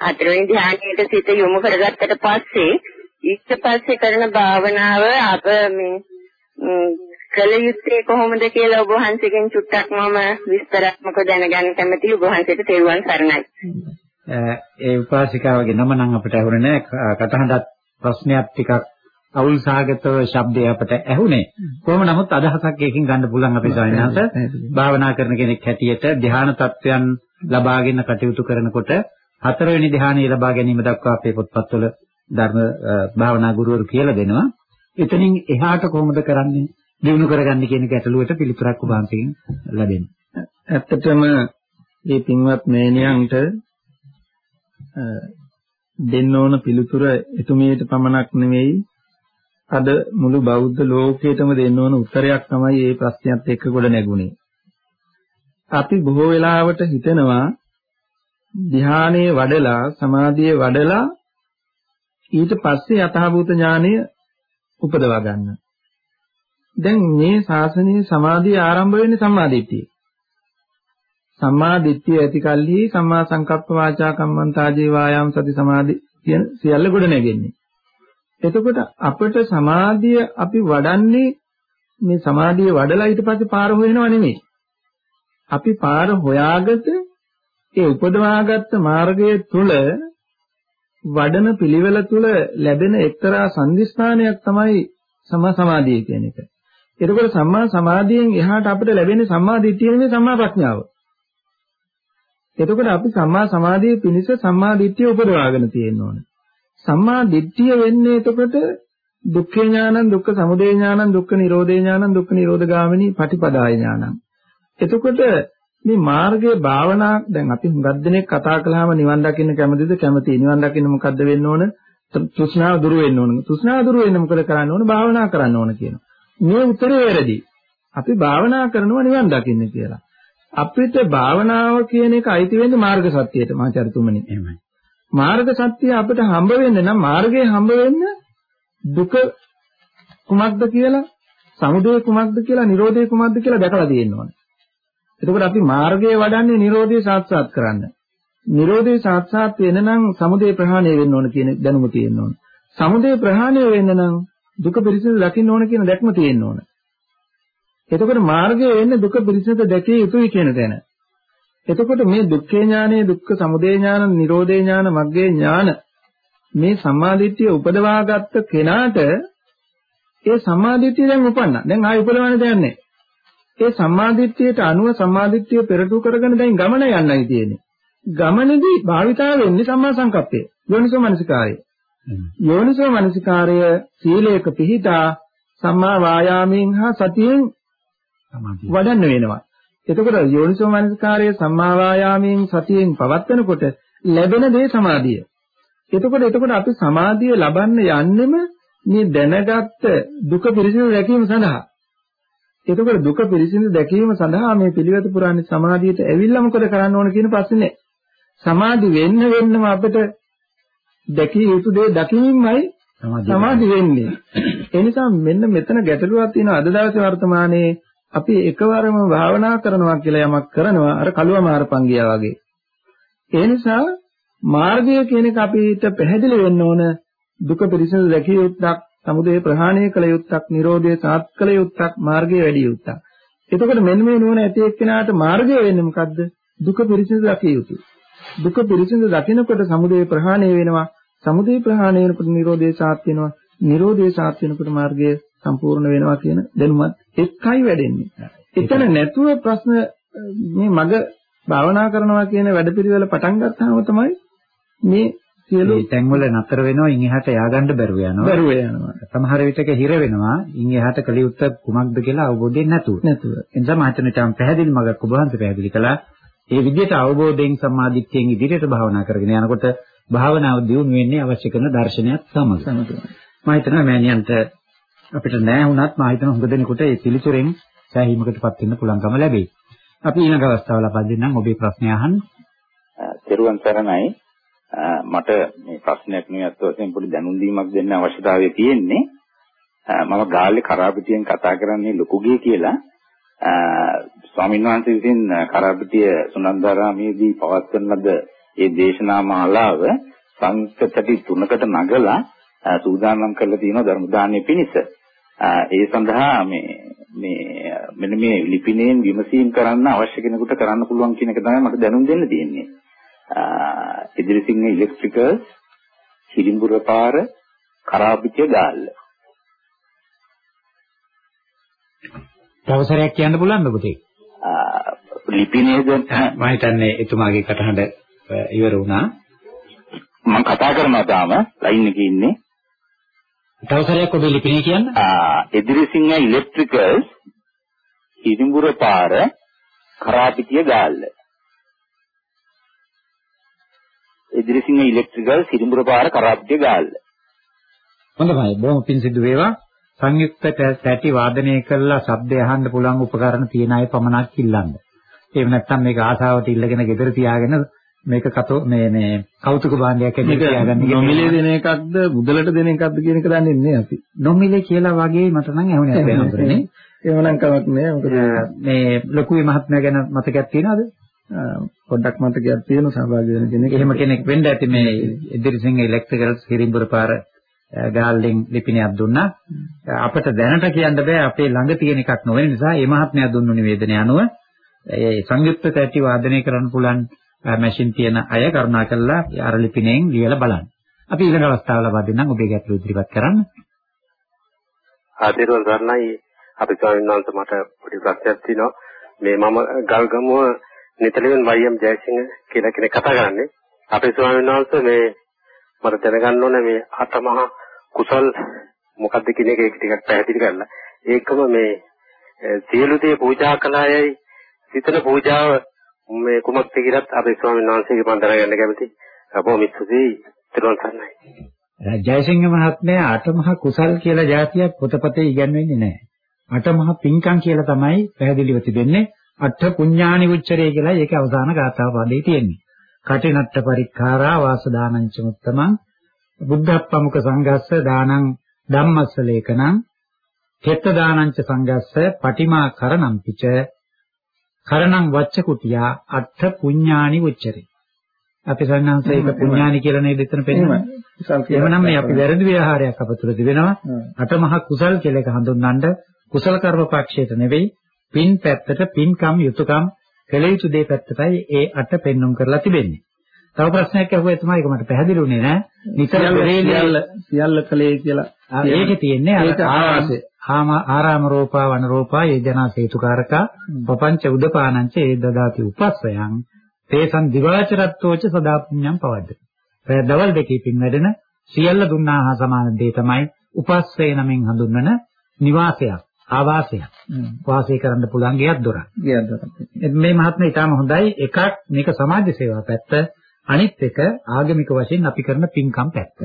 හතරවෙනි ධ්‍යානයට සිත යොමු කරගත්තට පස්සේ ඊට පස්සේ කරන භාවනාව අප මේ කල යුත්තේ කොහොමද කියලා ඔබ වහන්සේගෙන් චුට්ටක් මම විස්තරාත්මකව දැනගන්න කැමතියි ඔබ වහන්සේට තෙරුවන් සරණයි. ඒ උපාසිකාවගේ නම නම් අපිට ඇහුනේ නැහැ. කටහඬත් ප්‍රශ්නයක් ටිකක් අවුල් සහගතව ශබ්දය අපට ඇහුනේ. කොහොම නමුත් අදහසක් එකකින් ගන්න පුළුවන් අපේ සායනහස. භාවනා කරන කෙනෙක් හැටියට ධ්‍යාන තත්වයන් ලබාගෙන කටයුතු කරනකොට හතරවෙනි ධ්‍යානය ලබා ගැනීම දක්වා අපේ පොත්පත්වල ධර්ම භාවනා ගුරුවරු කියලා දෙනවා. එතනින් එහාට කොහොමද කරන්නේ? දිනු කරගන්නේ කියන ගැටලුවට පිළිතුරක් ඔබ අන්තිමින් ලැබෙනවා. ඇත්තටම මේ පින්වත් මේනියන්ට දෙන්න ඕන පිළිතුර එතුමියට පමණක් නෙවෙයි අද මුළු බෞද්ධ ලෝකයටම දෙන්න ඕන උත්තරයක් තමයි මේ ප්‍රශ්නයත් එක්ක ගොඩ නැගුණේ. අපි බොහෝ වෙලාවට හිතනවා ධ්‍යානයේ වඩලා සමාධියේ වඩලා ඊට පස්සේ යථාභූත ඥානය උපදවා ගන්න. දැන් මේ ශාසනයේ සමාධිය ආරම්භ වෙන්නේ සම්මාදිට්ඨිය. සම්මාදිට්ඨිය ඇති කල්හි සම්මා සංකප්ප වාචා කම්මන්තාජේ වායාම සති සමාධි කියන සියල්ල ගොඩ නැගෙන්නේ. එතකොට අපිට සමාධිය අපි වඩන්නේ මේ සමාධිය වඩලා ඊට පස්සේ පාර හොයනව නෙමෙයි. අපි පාර හොයාගත ඒ උපදවාගත්ත මාර්ගය තුල වඩන පිළිවෙල තුල ලැබෙන එක්තරා සංදිස්ථානයක් තමයි සම්මා සමාධිය කියන එක. එතකොට සම්මා සමාධියෙන් එහාට අපිට ලැබෙන්නේ සම්මා දිට්ඨිය නෙමෙයි සම්මා ප්‍රඥාව. එතකොට අපි සම්මා සමාධිය පිණිස සම්මා දිට්ඨිය උපදවාගෙන තියෙන්න ඕනේ. සම්මා දිට්ඨිය වෙන්නේ එතකොට දුක්ඛ ඥානං දුක්ඛ සමුදය ඥානං දුක්ඛ නිරෝධේ ඥානං දුක්ඛ නිරෝධගාමිනී පටිපදාය ඥානං. එතකොට මේ මාර්ගයේ භාවනා දැන් අපි හුඟක් දෙනෙක් කතා කළාම නිවන් දකින්න කැමතිද? කැමතියි. නිවන් දකින්න මොකද්ද වෙන්න ඕන? තෘෂ්ණාව දුරු වෙන්න ඕන. තෘෂ්ණාව දුරු වෙන්න මොකද කරන්න ඕන? භාවනා කරන්න ඕන කියනවා. මේ උත්තරේ වැරදි. අපි භාවනා කරනවා නිවන් දකින්න කියලා. අපිට භාවනාව කියන එක අයිති වෙන්නේ මාර්ග සත්‍යයට මාචාර්යතුමනි එහෙමයි. මාර්ග සත්‍ය අපිට හම්බ වෙන්න නම් මාර්ගයේ හම්බ වෙන්න දුක කුමක්ද කියලා සමුදය කුමක්ද කියලා නිරෝධය කුමක්ද කියලා දැකලා තියෙන්න ඕනේ එතකොට අපි මාර්ගය වඩන්නේ Nirodhe සාක්ෂාත් කරන්න. Nirodhe සාක්ෂාත් වෙන නම් සමුදය ප්‍රහාණය වෙන්න ඕන කියන දැනුම තියෙන්න ඕන. සමුදය ප්‍රහාණය වෙන්න නම් දුක පිරිසිදු දකින්න ඕන කියන දැක්ම තියෙන්න ඕන. එතකොට මාර්ගය වෙන්නේ දුක පිරිසිදු දැකිය යුතුයි කියන තැන. එතකොට මේ දුක්ඛේ ඥානයේ දුක්ඛ සමුදය ඥාන, නිරෝධේ ඥාන, මග්ගේ ඥාන මේ සම්මාදිට්ඨිය උපදවාගත්ත කෙනාට ඒ සම්මාදිට්ඨිය දැන් උපන්නා. දැන් ආයෙ උපදවන්න දෙයක් නැහැ. ඒ සම්මාදිට්ඨියට අනුව සම්මාදිට්ඨිය පෙරටු කරගෙන දැන් ගමන යන්නයි තියෙන්නේ. ගමනේදී භාවිතා වෙන්නේ සම්මා සංකප්පය. යෝනිසෝ මනසිකාරය. යෝනිසෝ මනසිකාරය සීලයක පිහිටා සම්මා වායාමයෙන් හා සතියෙන් වඩන්න වෙනවා. එතකොට යෝනිසෝ මනසිකාරය සම්මා වායාමයෙන් සතියෙන් පවත්වනකොට ලැබෙන දේ සමාධිය. එතකොට එතකොට අපි සමාධිය ලබන්න යන්නෙම මේ දැනගත්ත දුක පිරිසිදු දැකීම සඳහා. එතකොට දුක පිළිසිඳ දැකීම සඳහා මේ පිළිවෙත පුරාණ සමාධියට ඇවිල්ලා මොකද කරන්න ඕන කියන ප්‍රශ්නේ සමාධි වෙන්න වෙන්නම අපිට දැකිය යුතු දේ දකිමින්මයි සමාධි වෙන්නේ. ඒ නිසා මෙන්න මෙතන ගැටලුවක් තියෙනවා අද දවසේ වර්තමානයේ අපි එකවරම භාවනා කරනවා කියලා යමක් කරනවා අර කළුව මාරපංගියා වගේ. ඒ නිසා මාර්ගය කියන එක අපිට පැහැදිලි වෙන්න ඕන දුක පිළිසිඳ දැකිය යුත්තක් සමුදය ප්‍රහාණය කළ යුත්තක්, Nirodhe සාත් කළ යුත්තක්, මාර්ගය වැඩි යුත්තක්. එතකොට මෙන්න මේ නුවණ ඇති එක්කෙනාට මාර්ගය වෙන්නේ මොකද්ද? දුක පිරිසිදු දකිය යුතුයි. දුක පිරිසිදු දකිනකොට සමුදය ප්‍රහාණය වෙනවා. සමුදය ප්‍රහාණය වෙනකොට Nirodhe සාත් වෙනවා. Nirodhe සාත් වෙනකොට මාර්ගය සම්පූර්ණ වෙනවා කියන දැනුමත් එක්කයි වැඩෙන්නේ. එතන නැතුව ප්‍රශ්න මේ මග භාවනා කරනවා කියන වැඩපිළිවෙල පටන් ගත්තාම තමයි මේ සියලු තැන්වල නතර වෙනවා ඉන් එහාට ය아가න්න බැරුව යනවා. බැරුව යනවා. සමහර විටක හිර වෙනවා ඉන් එහාට කලියුත්ත කුමක්ද කියලා අවබෝධයෙන් නැතුව. නැතුව. ඒ නිසා මම හිතන්නේ තම පැහැදිලි මගක් ඔබ වහන්සේ පැහැදිලි කළා. ඒ විදිහට අවබෝධයෙන් සම්මාදිට්ඨියෙන් ඉදිරියට භාවනා කරගෙන යනකොට භාවනාව දියුණු වෙන්නේ අවශ්‍ය කරන දර්ශනයත් සමග. මම හිතනවා මෑණියන්ට අපිට නෑ වුණත් මම හිතන හොඟ දෙනෙකුට ඒ පිළිතුරෙන් සෑහීමකටපත් වෙන්න පුළුවන්කම ලැබෙයි. අපි ඊළඟ අවස්ථාව ලබා දෙන්නම් ඔබේ ප්‍රශ්නය අහන්න. තෙරුවන් සරණයි. මට මේ ප්‍රශ්නයක් නෙවෙයි වශයෙන් පොඩි දැනුම් දීමක් දෙන්න අවශ්‍යතාවය තියෙන්නේ. මම ගාල්ලේ කරාපිටියෙන් කතා කරන්නේ ලොකුගේ කියලා. ස්වාමීන් වහන්සේ විසින් කරාපිටිය සුනන්දාරාමේදී පවත්වන ලද ඒ දේශනා මාලාව සංස්කෘතටි තුනකට නගලා සූදානම් කරලා තියෙනවා ධර්ම දානයේ පිණිස. ඒ සඳහා මේ මේ මෙන්න මේ ලිපිණයෙන් විමසීම් කරන්න අවශ්‍ය කෙනෙකුට කරන්න පුළුවන් කියන එක තමයි මට දැනුම් දෙන්න තියෙන්නේ. ඉදිරිසිංහ ඉලෙක්ට්‍රිකල්ස් හිරිඹුර පාර කරාපිටිය ගාල්ල. තවසරයක් කියන්න පුළුවන්ද පුතේ? ලිපිණයද මම හිතන්නේ එතුමාගේ කටහඬ ඉවර වුණා. මම කතා කරනවා තාම ලයින් එකේ ඉන්නේ. තවසරයක් ඔබේ ලිපිණය කියන්න. ඉදිරිසිංහ ඉලෙක්ට්‍රිකල්ස් හිරිඹුර පාර කරාපිටිය ගාල්ල. ඉදිරිසිංහ ඉලෙක්ට්‍රිකල් සිරිඹුර පාර කරාප්ටිය ගාල්ල. හොඳයි බොහොම පිං සිද්ධ වේවා. සංයුක්ත තැටි වාදනය කළා ශබ්දය අහන්න පුළුවන් උපකරණ තියෙන අය පමණක් ඉල්ලන්න. එහෙම නැත්නම් මේක ආසාවට ඉල්ලගෙන ගෙදර තියාගෙන මේක කතෝ මේ මේ කෞතුක භාණ්ඩයක් ඇතුලේ තියාගන්න නොමිලේ දෙන එකක්ද මුදලට දෙන එකක්ද කියන එක දන්නේ නැහැ අපි. නොමිලේ කියලා වගේ මට නම් ඇහුනේ නැහැ නේ. එහෙමනම් කමක් නෑ. මොකද මේ ලොකුවේ මහත්මයා ගැන මතකයක් තියෙනවද? පොඩ්ඩක් මතකයක් තියෙන සහභාගී වෙන කෙනෙක්. එහෙම කෙනෙක් වෙන්න ඇති මේ ඉදිරිසිංහ ඉලෙක්ට්‍රිකල්ස් හිරිඹුර පාර ගාල්ලෙන් ලිපිණයක් දුන්නා. අපිට දැනට කියන්න බෑ අපේ ළඟ තියෙන එකක් නොවන නිසා මේ මහත්මයා දුන්නු නිවේදනය අනුව ඒ සංයුක්ත තැටි වාදනය කරන්න පුළුවන් මැෂින් තියෙන අය කරුණාකරලා අර ලිපිණයෙන් ලියලා බලන්න. අපි ඊළඟ අවස්ථාව ලබා දෙන්නම් ඔබේ ගැටළු ඉදිරිපත් කරන්න. ආදිරවල් ගන්නයි අපි ස්වාමීන් වහන්සේ මට පොඩි ප්‍රශ්නයක් තියෙනවා. මේ මම ගල්ගමුව නිතලෙන් වයිඑම් ජයසිංහ කියලා කෙනෙක් කතා කරන්නේ. අපේ ස්වාමීන් වහන්සේ මේ මට දැනගන්න ඕනේ මේ අටමහා කුසල් මොකක්ද කියන එක ඒක ටිකක් පැහැදිලි කරලා. ඒකම මේ සියලු දේ පූජා කළායයි සිතන පූජාව මේ කුමක්ද කියලත් අපේ ස්වාමීන් වහන්සේගේ මම දැනගන්න කැමතියි. බොහොම ස්තුතියි. ත්‍රිවන් සරණයි. ජයසිංහ මහත්මයා අටමහා කුසල් කියලා જાතියක් පොතපතේ ඉගන්වෙන්නේ නැහැ. අටමහා පින්කම් කියලා තමයි පැහැදිලිව තිබෙන්නේ. අට පුඤ්ඤානි උච්චරේ කියලා ඒකේ අවසාන ගාථා පදේ තියෙන්නේ. කටිනට්ට පරික්ඛාරා වාසදානං චමුත්තමං බුද්ධප්පමුක සංඝස්ස දානං ධම්මස්ස ලේකනං කෙත්ත දානං ච සංඝස්ස පටිමා කරණම් පිච කරණං වච්ච කුටියා අට පුඤ්ඤානි උච්චරේ. අපි සන්නාංශ ඒක පුඤ්ඤානි කියලා නේද එතන පෙන්නන්නේ. එහෙමනම් මේ අපි වැරදි ව්‍යවහාරයක් අපතුලදී වෙනවා. අටමහා කුසල් කියලා එක හඳුන්වන්න කුසල කර්ම පක්ෂයට නෙවෙයි පින් පැත්තට පින්කම් යුතුයකම් කළ යුතු දේ පැත්තටයි ඒ අට පෙන්눔 කරලා තිබෙන්නේ. තව ප්‍රශ්නයක් ඇහුවා එතුමා ඒක මට පැහැදිලුනේ නෑ. නිතර සියල්ල සියල්ල කලේ කියලා. ඒකේ තියෙන්නේ අර ආවාසය. ආරාම රූපා වන රූපා ඒ ජනා සේතුකාරකා පపంచ උදපානංච ඒ දදාති උපස්සයන් තේසන් දිවාචරත්තෝච සදා පුඤ්ඤං පවද්ද. දවල් දෙකේ පින් වැඩෙන සියල්ල දුන්නා හා සමාන දේ තමයි උපස්සේ නමින් හඳුන්වන නිවාසයක්. ආවාසයක්. වාසය කරන්න පුළුවන් ගියක් දොරක්. ගියක් දොරක්. මේ මහත්මයා ඊටාම හොඳයි. එකක් මේක සමාජ සේවා පැත්ත. අනිත් එක ආගමික වශයෙන් අපි කරන පින්කම් පැත්ත.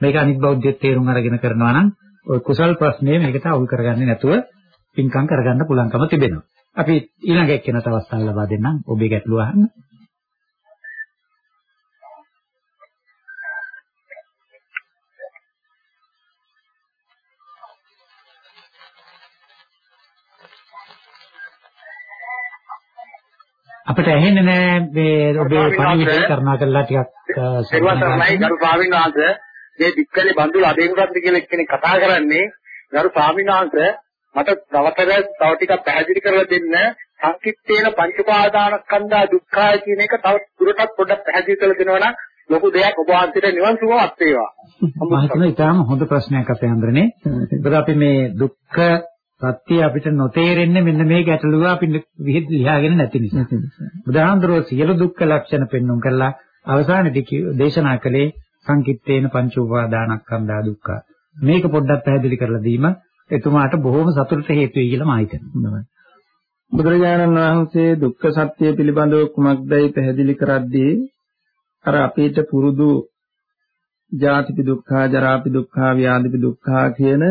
මේක අනිත් බෞද්ධයෙක් තේරුම් අරගෙන කරනවා නම් ඔය කුසල් ප්‍රශ්නේ මේකට අවුල් කරගන්නේ නැතුව පින්කම් කරගන්න පුළුවන්කම තිබෙනවා. අපි ඊළඟ එක්කෙනාට අවස්ථාව ලබා දෙන්නම් ඔබේ ගැටලුව අහන්න. අපිට ඇහෙන්නේ නෑ මේ ඔබේ පණිවිඩය කරුණා කරලා ටිකක් සර්වසරණයි ගරු ස්වාමීන් වහන්සේ. මේ දික්කලේ බඳුල අදේමුරත් කියලා කෙනෙක් කතා කරන්නේ. ගරු ස්වාමීන් වහන්සේ මට තවතර තව ටිකක් පැහැදිලි කරලා දෙන්න. සංකිට්ඨේන පංච පාදානස්කන්ධා දුක්ඛය කියන එක තව දුරටත් පොඩ්ඩක් පැහැදිලි කරලා දෙනවා නම් ලොකු දෙයක් ඔබ වහන්සේට නිවන් සුවවත් වේවා. මම හිතනවා ඊටාම හොඳ ප්‍රශ්නයක් අපේ අන්දරනේ. ඒකද අපි මේ දුක්ඛ සත්‍ය අපිට නොතේරෙන්නේ මෙන්න මේ ගැටලුව අපි ලියාගෙන නැති නිසා. බුදුහාමුදුරුවෝ සියලු දුක්ඛ ලක්ෂණ පෙන්වුම් කරලා අවසානයේදී දේශනා කළේ සංකිට්ඨේන පංච උපාදානස්කන්ධා දුක්ඛ. මේක පොඩ්ඩක් පැහැදිලි කරලා දීම එතුමාට බොහොම සතුටට හේතු වෙයි කියලා මම හිතනවා. බුදුරජාණන් වහන්සේ දුක්ඛ සත්‍ය පිළිබඳව කුමක්දයි පැහැදිලි කරද්දී අර අපිට පුරුදු ජාතිපි දුක්ඛා ජරාපි දුක්ඛා ව්‍යාධිපි දුක්ඛා කියන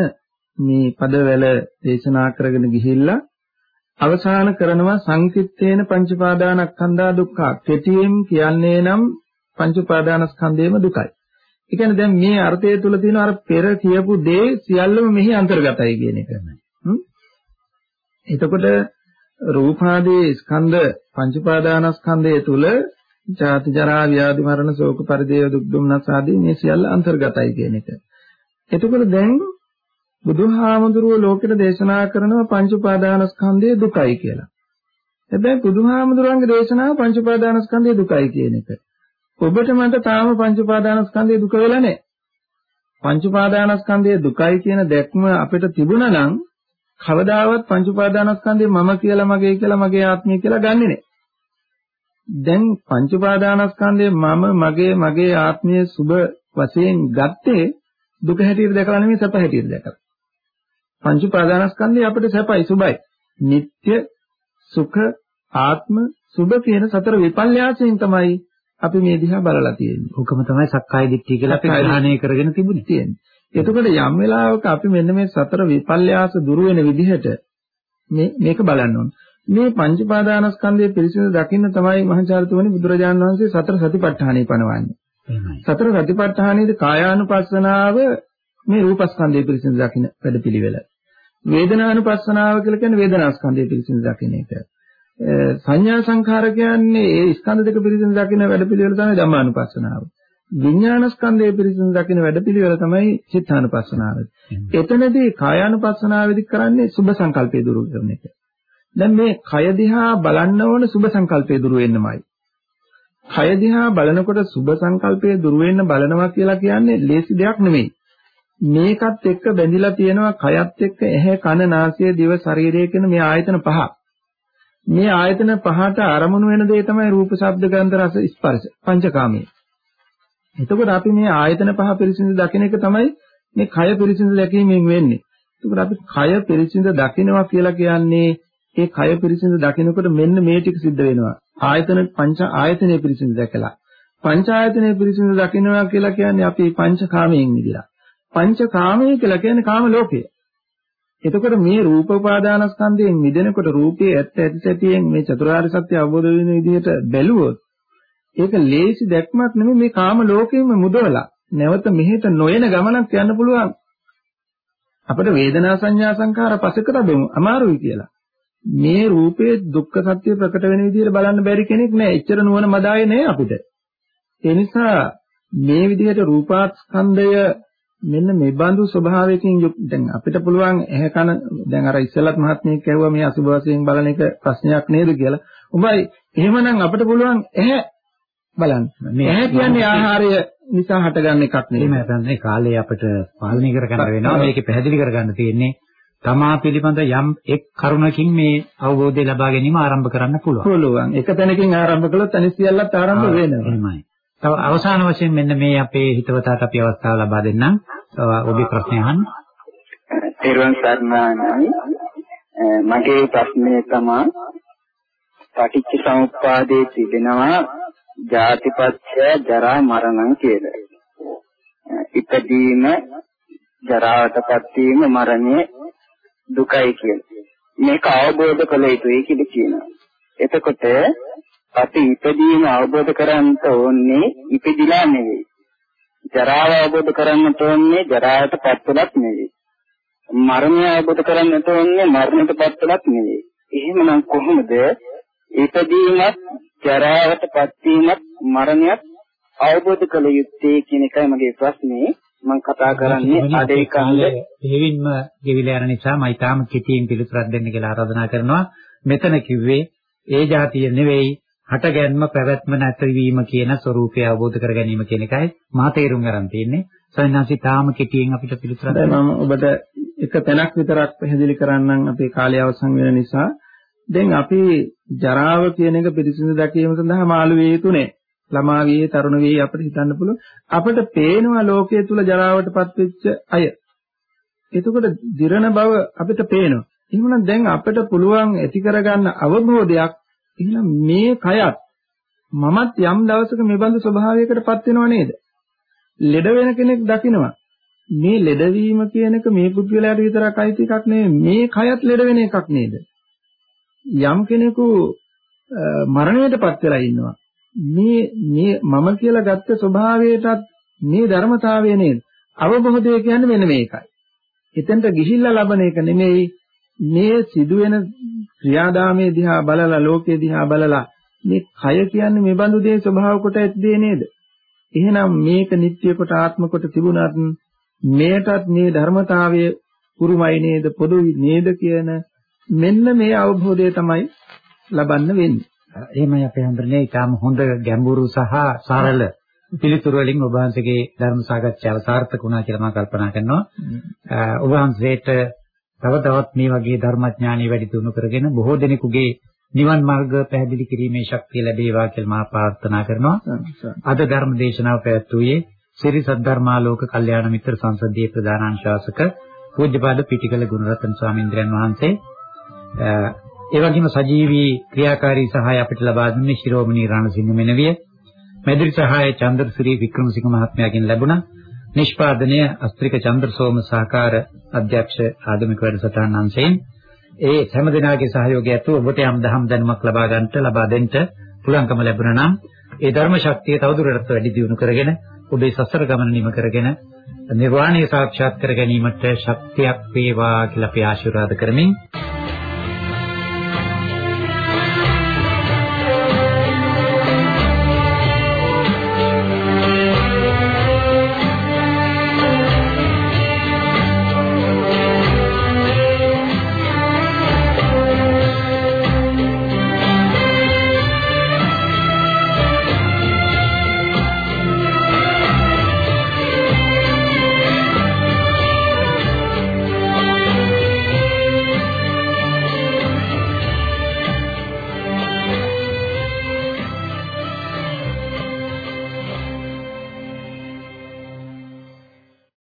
මේ පදවල දේශනා කරගෙන ගිහිල්ලා අවසාන කරනවා සංකිට්ඨේන පංච පාදානස්කන්ධා දුක්ඛ. කෙටියෙන් කියන්නේ නම් පංච පාදානස්කන්ධේම දුකයි. ඒ කියන්නේ දැන් මේ අර්ථය තුල තියෙන අර පෙර කියපු දේ සියල්ලම මෙහි අන්තර්ගතයි කියන එක. එතකොට රූපාදී ස්කන්ධ පංච පාදානස්කන්ධය තුල ජාති ජරා ව්‍යාධි මරණ ශෝක පරිදේව දුක් දුම්නස් ආදී මේ සියල්ල අන්තර්ගතයි කියන එක. එතකොට දැන් බුදුහාමුදුරුව ලෝකෙට දේශනා කරනවා පංච උපාදානස්කන්ධයේ දුකයි කියලා. හැබැයි බුදුහාමුදුරන්ගේ දේශනාව පංච උපාදානස්කන්ධයේ දුකයි කියන එක. ඔබට මට තාම පංච උපාදානස්කන්ධයේ දුක වෙලා නැහැ. පංච උපාදානස්කන්ධයේ දුකයි කියන දැක්ම අපිට තිබුණා නම් කවදාවත් පංච උපාදානස්කන්ධේ මම කියලා මගේ කියලා මගේ ආත්මය කියලා ගන්නෙ නැහැ. දැන් පංච උපාදානස්කන්ධේ මම මගේ මගේ ආත්මය සුබ වශයෙන් ගත්තේ දුක හැටියට දැකලා නෙමෙයි සැප හැටියට දැකලා. පංච උපාදානස්කන්ධය අපිට සැපයි සුබයි. නিত্য සුඛ ආත්ම සුභ කියන සතර විපල්යාසයෙන් තමයි අපි මේ දිහා බලලා තියෙන්නේ. ඕකම තමයි සක්කාය දිට්ඨිය කියලා අපි ග්‍රහණය කරගෙන තිබුණේ. තියෙන්නේ. එතකොට යම් වෙලාවක අපි මෙන්න මේ සතර විපල්යාස දුරු වෙන විදිහට මේ මේක බලන්න ඕන. මේ පංච පාදානස්කන්ධයේ පිරිසිදු දකින්න තමයි මහාචාර්යතුමනි බුදුරජාණන් වහන්සේ සතර සතිපට්ඨානෙ පනවන්නේ. සතර සතිපට්ඨානයේදී කායානුපස්සනාව මේ රූපස්කන්ධය පිරිසිදු දකින්න වැඩපිළිවෙල. වේදනානුපස්සනාව කියලා කියන්නේ වේදනාස්කන්ධය පිරිසිදු දකින්න එක. සංඥා සංඛාර කියන්නේ ඒ ස්කන්ධ දෙක පිරිසිදු දකින්න වැඩපිළිවෙල තමයි ධම්මානුපස්සනාව. විඥානස්කන්ධය පිරිසිදු දකින්න වැඩපිළිවෙල තමයි චිත්තානුපස්සනාව. එතනදී කායානුපස්සනාවේදී කරන්නේ සුභ සංකල්පය දුරු කරන එක. දැන් මේ කය දිහා බලන්න ඕන සුභ සංකල්පය දුරු වෙන්නමයි. කය දිහා බලනකොට සුභ සංකල්පය දුරු වෙන්න බලනවා කියලා කියන්නේ ලේසි දෙයක් නෙමෙයි. මේකත් එක්ක බැඳිලා තියෙනවා කයත් එක්ක ඇහැ කන නාසය දිව ශරීරය කියන මේ ආයතන පහ. මේ ආයතන පහට අරමුණු වෙන දේ තමයි රූප ශබ්ද ගන්ධ රස ස්පර්ශ පංචකාමයේ. එතකොට අපි මේ ආයතන පහ පිරිසිදු දකින එක තමයි මේ කය පිරිසිදු දැකීමෙන් වෙන්නේ. එතකොට අපි කය පිරිසිදු දකිනවා කියලා කියන්නේ ඒ කය පිරිසිදු දකිනකොට මෙන්න මේ ටික සිද්ධ වෙනවා. ආයතන පංච ආයතනය පිරිසිදු දැකලා. පංච ආයතනය පිරිසිදු දකිනවා කියලා කියන්නේ අපි පංචකාමයෙන් මිදලා. පංචකාමය කියලා කියන්නේ කාම ලෝකය. එතකොට මේ රූප උපාදානස්කන්ධයෙන් මිදෙනකොට රූපයේ ඇත්ත ඇති සැටියෙන් මේ චතුරාර්ය සත්‍ය අවබෝධ වෙන විදිහට බැලුවොත් ඒක ලේසි දැක්මක් නෙමෙයි මේ කාම ලෝකෙම මුදවලා නැවත මෙහෙට නොයන ගමනක් යන්න පුළුවන්. අපිට වේදනා සංඥා සංකාර පසෙකට දෙමු අමාරුයි කියලා. මේ රූපේ දුක්ඛ සත්‍ය ප්‍රකට වෙන විදිහට බලන්න බැරි කෙනෙක් නෑ. එච්චර නුවණ මදායේ නෑ අපිට. ඒ නිසා මේ විදිහට රූපාස්කන්ධය මෙන්න මේ බඳු ස්වභාවයකින් දැන් අපිට පුළුවන් ඇහැ කන දැන් අර ඉස්සලත් මහත්මයෙක් කැහුවා මේ අසුභ වශයෙන් බලන එක ප්‍රශ්නයක් නේද කියලා. උඹයි එහෙමනම් අපිට පුළුවන් ඇහැ බලන්න. මේ ඇහැ කියන්නේ ආහාරය නිසා හටගන්න එකක් නෙවෙයි. එහෙම නැත්නම් කාලේ අපිට පාලනය කරගන්න වෙනවා. මේක පැහැදිලි කරගන්න තියෙන්නේ තමා පිළිබඳ යම් එක් කරුණකින් මේ අවබෝධය ලබා ගැනීම ආරම්භ කරන්න පුළුවන්. පුළුවන්. එක තැනකින් ආරම්භ කළොත් අනිත් සියල්ලත් ආරම්භ වෙනවා. එහෙමයි. තව අවසාන වශයෙන් මෙන්න මේ අපේ හිතවතාට අපි අවස්ථාව ලබා දෙන්නම්. ඔබේ ප්‍රශ්නය අහන්න. තෙරුවන් සරණයි. මගේ ප්‍රශ්නේ තමයි පටිච්ච සමුප්පාදයේ තිබෙනවා ජාතිපත්‍ය ජරා මරණං කියලා. ඉපදීම ජරාවටපත් වීම මරණය දුකයි කියලා. මේක අවබෝධ කළ යුතුයි කියලා කියනවා. එතකොට අපි ඉපදීම අවබෝධ කරගන්න ඕනේ ඉපදිලා නෙවෙයි. ජරාව අවබෝධ කරගන්න ඕනේ ජරාවටපත් වෙලත් නෙවෙයි. මරණය අවබෝධ කරගන්න ඕනේ මරණයටපත් වෙලත් නෙවෙයි. එහෙමනම් කොහොමද ඉපදීමත් ජරාවටපත් වීමත් මරණයත් අවබෝධ කළ යුත්තේ කියන එකයි මගේ ප්‍රශ්නේ. මම කතා කරන්නේ අද ඒකාන්ත දෙවින්ම ගෙවිලා යන නිසා මම ඊටාම කෙටියෙන් පිළිතුරක් දෙන්න කියලා ආරාධනා කරනවා. මෙතන කිව්වේ ඒ જાතිය නෙවෙයි හටගැන්ම පැවැත්ම නැතිවීම කියන ස්වરૂපය අවබෝධ කර ගැනීම කියන එකයි මා තේරුම් ගන්න තියෙන්නේ. සයන්නාසි තාම කෙටියෙන් අපිට පිළිතුරක් මම ඔබට එක තැනක් විතරක් පැහැදිලි කරන්නම් අපේ කාලය අවසන් වෙන නිසා දැන් අපි ජරාව කියන එක පිරිසිදු දැකීම සඳහා මාළු වේ යුතු නැහැ. ළමා වේ තරුණ වේ අපිට හිතන්න පුළුවන්. අපිට පේනවා ලෝකයේ තුල ජරාවටපත් වෙච්ච අය. එතකොට දිරණ බව අපිට පේනවා. එහෙනම් දැන් අපිට පුළුවන් ඇති කරගන්න අවබෝධයක් එහෙනම් මේ කයත් මමත් යම් දවසක මේ බඳු ස්වභාවයකටපත් වෙනව නේද? ලෙඩ වෙන කෙනෙක් දකිනවා. මේ ලෙඩවීම කියන එක මේ පුද්ගලයාට විතරක් අයිති එකක් නෙවෙයි මේ කයත් ලෙඩ වෙන එකක් නේද? යම් කෙනෙකු මරණයටපත් වෙලා ඉන්නවා. මේ මේ මම කියලා ගත්ත ස්වභාවයටත් මේ ධර්මතාවය නේද? අවබෝධය කියන්නේ මෙන්න මේකයි. එතෙන්ට ගිහිල්ලා ලබන එක නෙමෙයි මේ සිදුවෙන ක්‍රියාදාමයේ දිහා බලලා ලෝකයේ දිහා බලලා මේ කය කියන්නේ මේ බඳු දේ ස්වභාව කොට ඇත්තේ නේද? එහෙනම් මේක නිට්ටය කොට ආත්ම කොට තිබුණත් මේටත් මේ ධර්මතාවය පුරුමයි නේද පොදුයි නේද කියන මෙන්න මේ අවබෝධය තමයි ලබන්න වෙන්නේ. එහෙමයි අපේ හඳුරන්නේ ඊටාම හොඳ ගැඹුරු සහ සරල පිළිතුරු වලින් ඔබ වහන්සේගේ ධර්ම සාකච්ඡාව සාර්ථක වුණා කියලා මම කල්පනා කරනවා. ඔබ වහන්සේට තව තවත් මේ වගේ ධර්මඥානෙ වැඩි දියුණු කරගෙන බොහෝ දෙනෙකුගේ නිවන් මාර්ග පැහැදිලි කිරීමේ ශක්තිය ලැබේවා කියලා මා ප්‍රාර්ථනා කරනවා. අද ධර්ම දේශනාව පැවැත්වුවේ ශ්‍රී සද්ධර්මාලෝක කල්යාණ මිත්‍ර සංසදීය ප්‍රධානාංශාසක පූජ්‍යපාද පිටිකල ගුණරත්න ස්වාමීන් වහන්සේ. ඒ වගේම සජීවී ක්‍රියාකාරී සහාය අපිට ලබා දුන්නේ ශිරෝමණී රණසිංහ මෙනවිය. මැදිරි සහාය චන්ද්‍රසිරි වික්‍රමසිංහ මහත්මයාගෙන් ලැබුණා. නිෂ්පාදනය අස්ත්‍රික චන්ද්‍රසෝම සහකාර අධ්‍යක්ෂ ආගමික වැඩසටහන් අංශයෙන් ඒ හැම දිනාගේ සහයෝගය ඇතුව ඔබට යම් දහම් දැනුමක් ලබා ගන්නට ලබා දෙන්න පුළුවන්කම ලැබුණා නම් ඒ ධර්ම ශක්තිය තවදුරටත් වැඩි දියුණු කරගෙන ඔබේ සසර ගමන නිම කරගෙන නිර්වාණය සාක්ෂාත් කර ගැනීමට ශක්තියක් වේවා කියලා අපි ආශිර්වාද කරමින්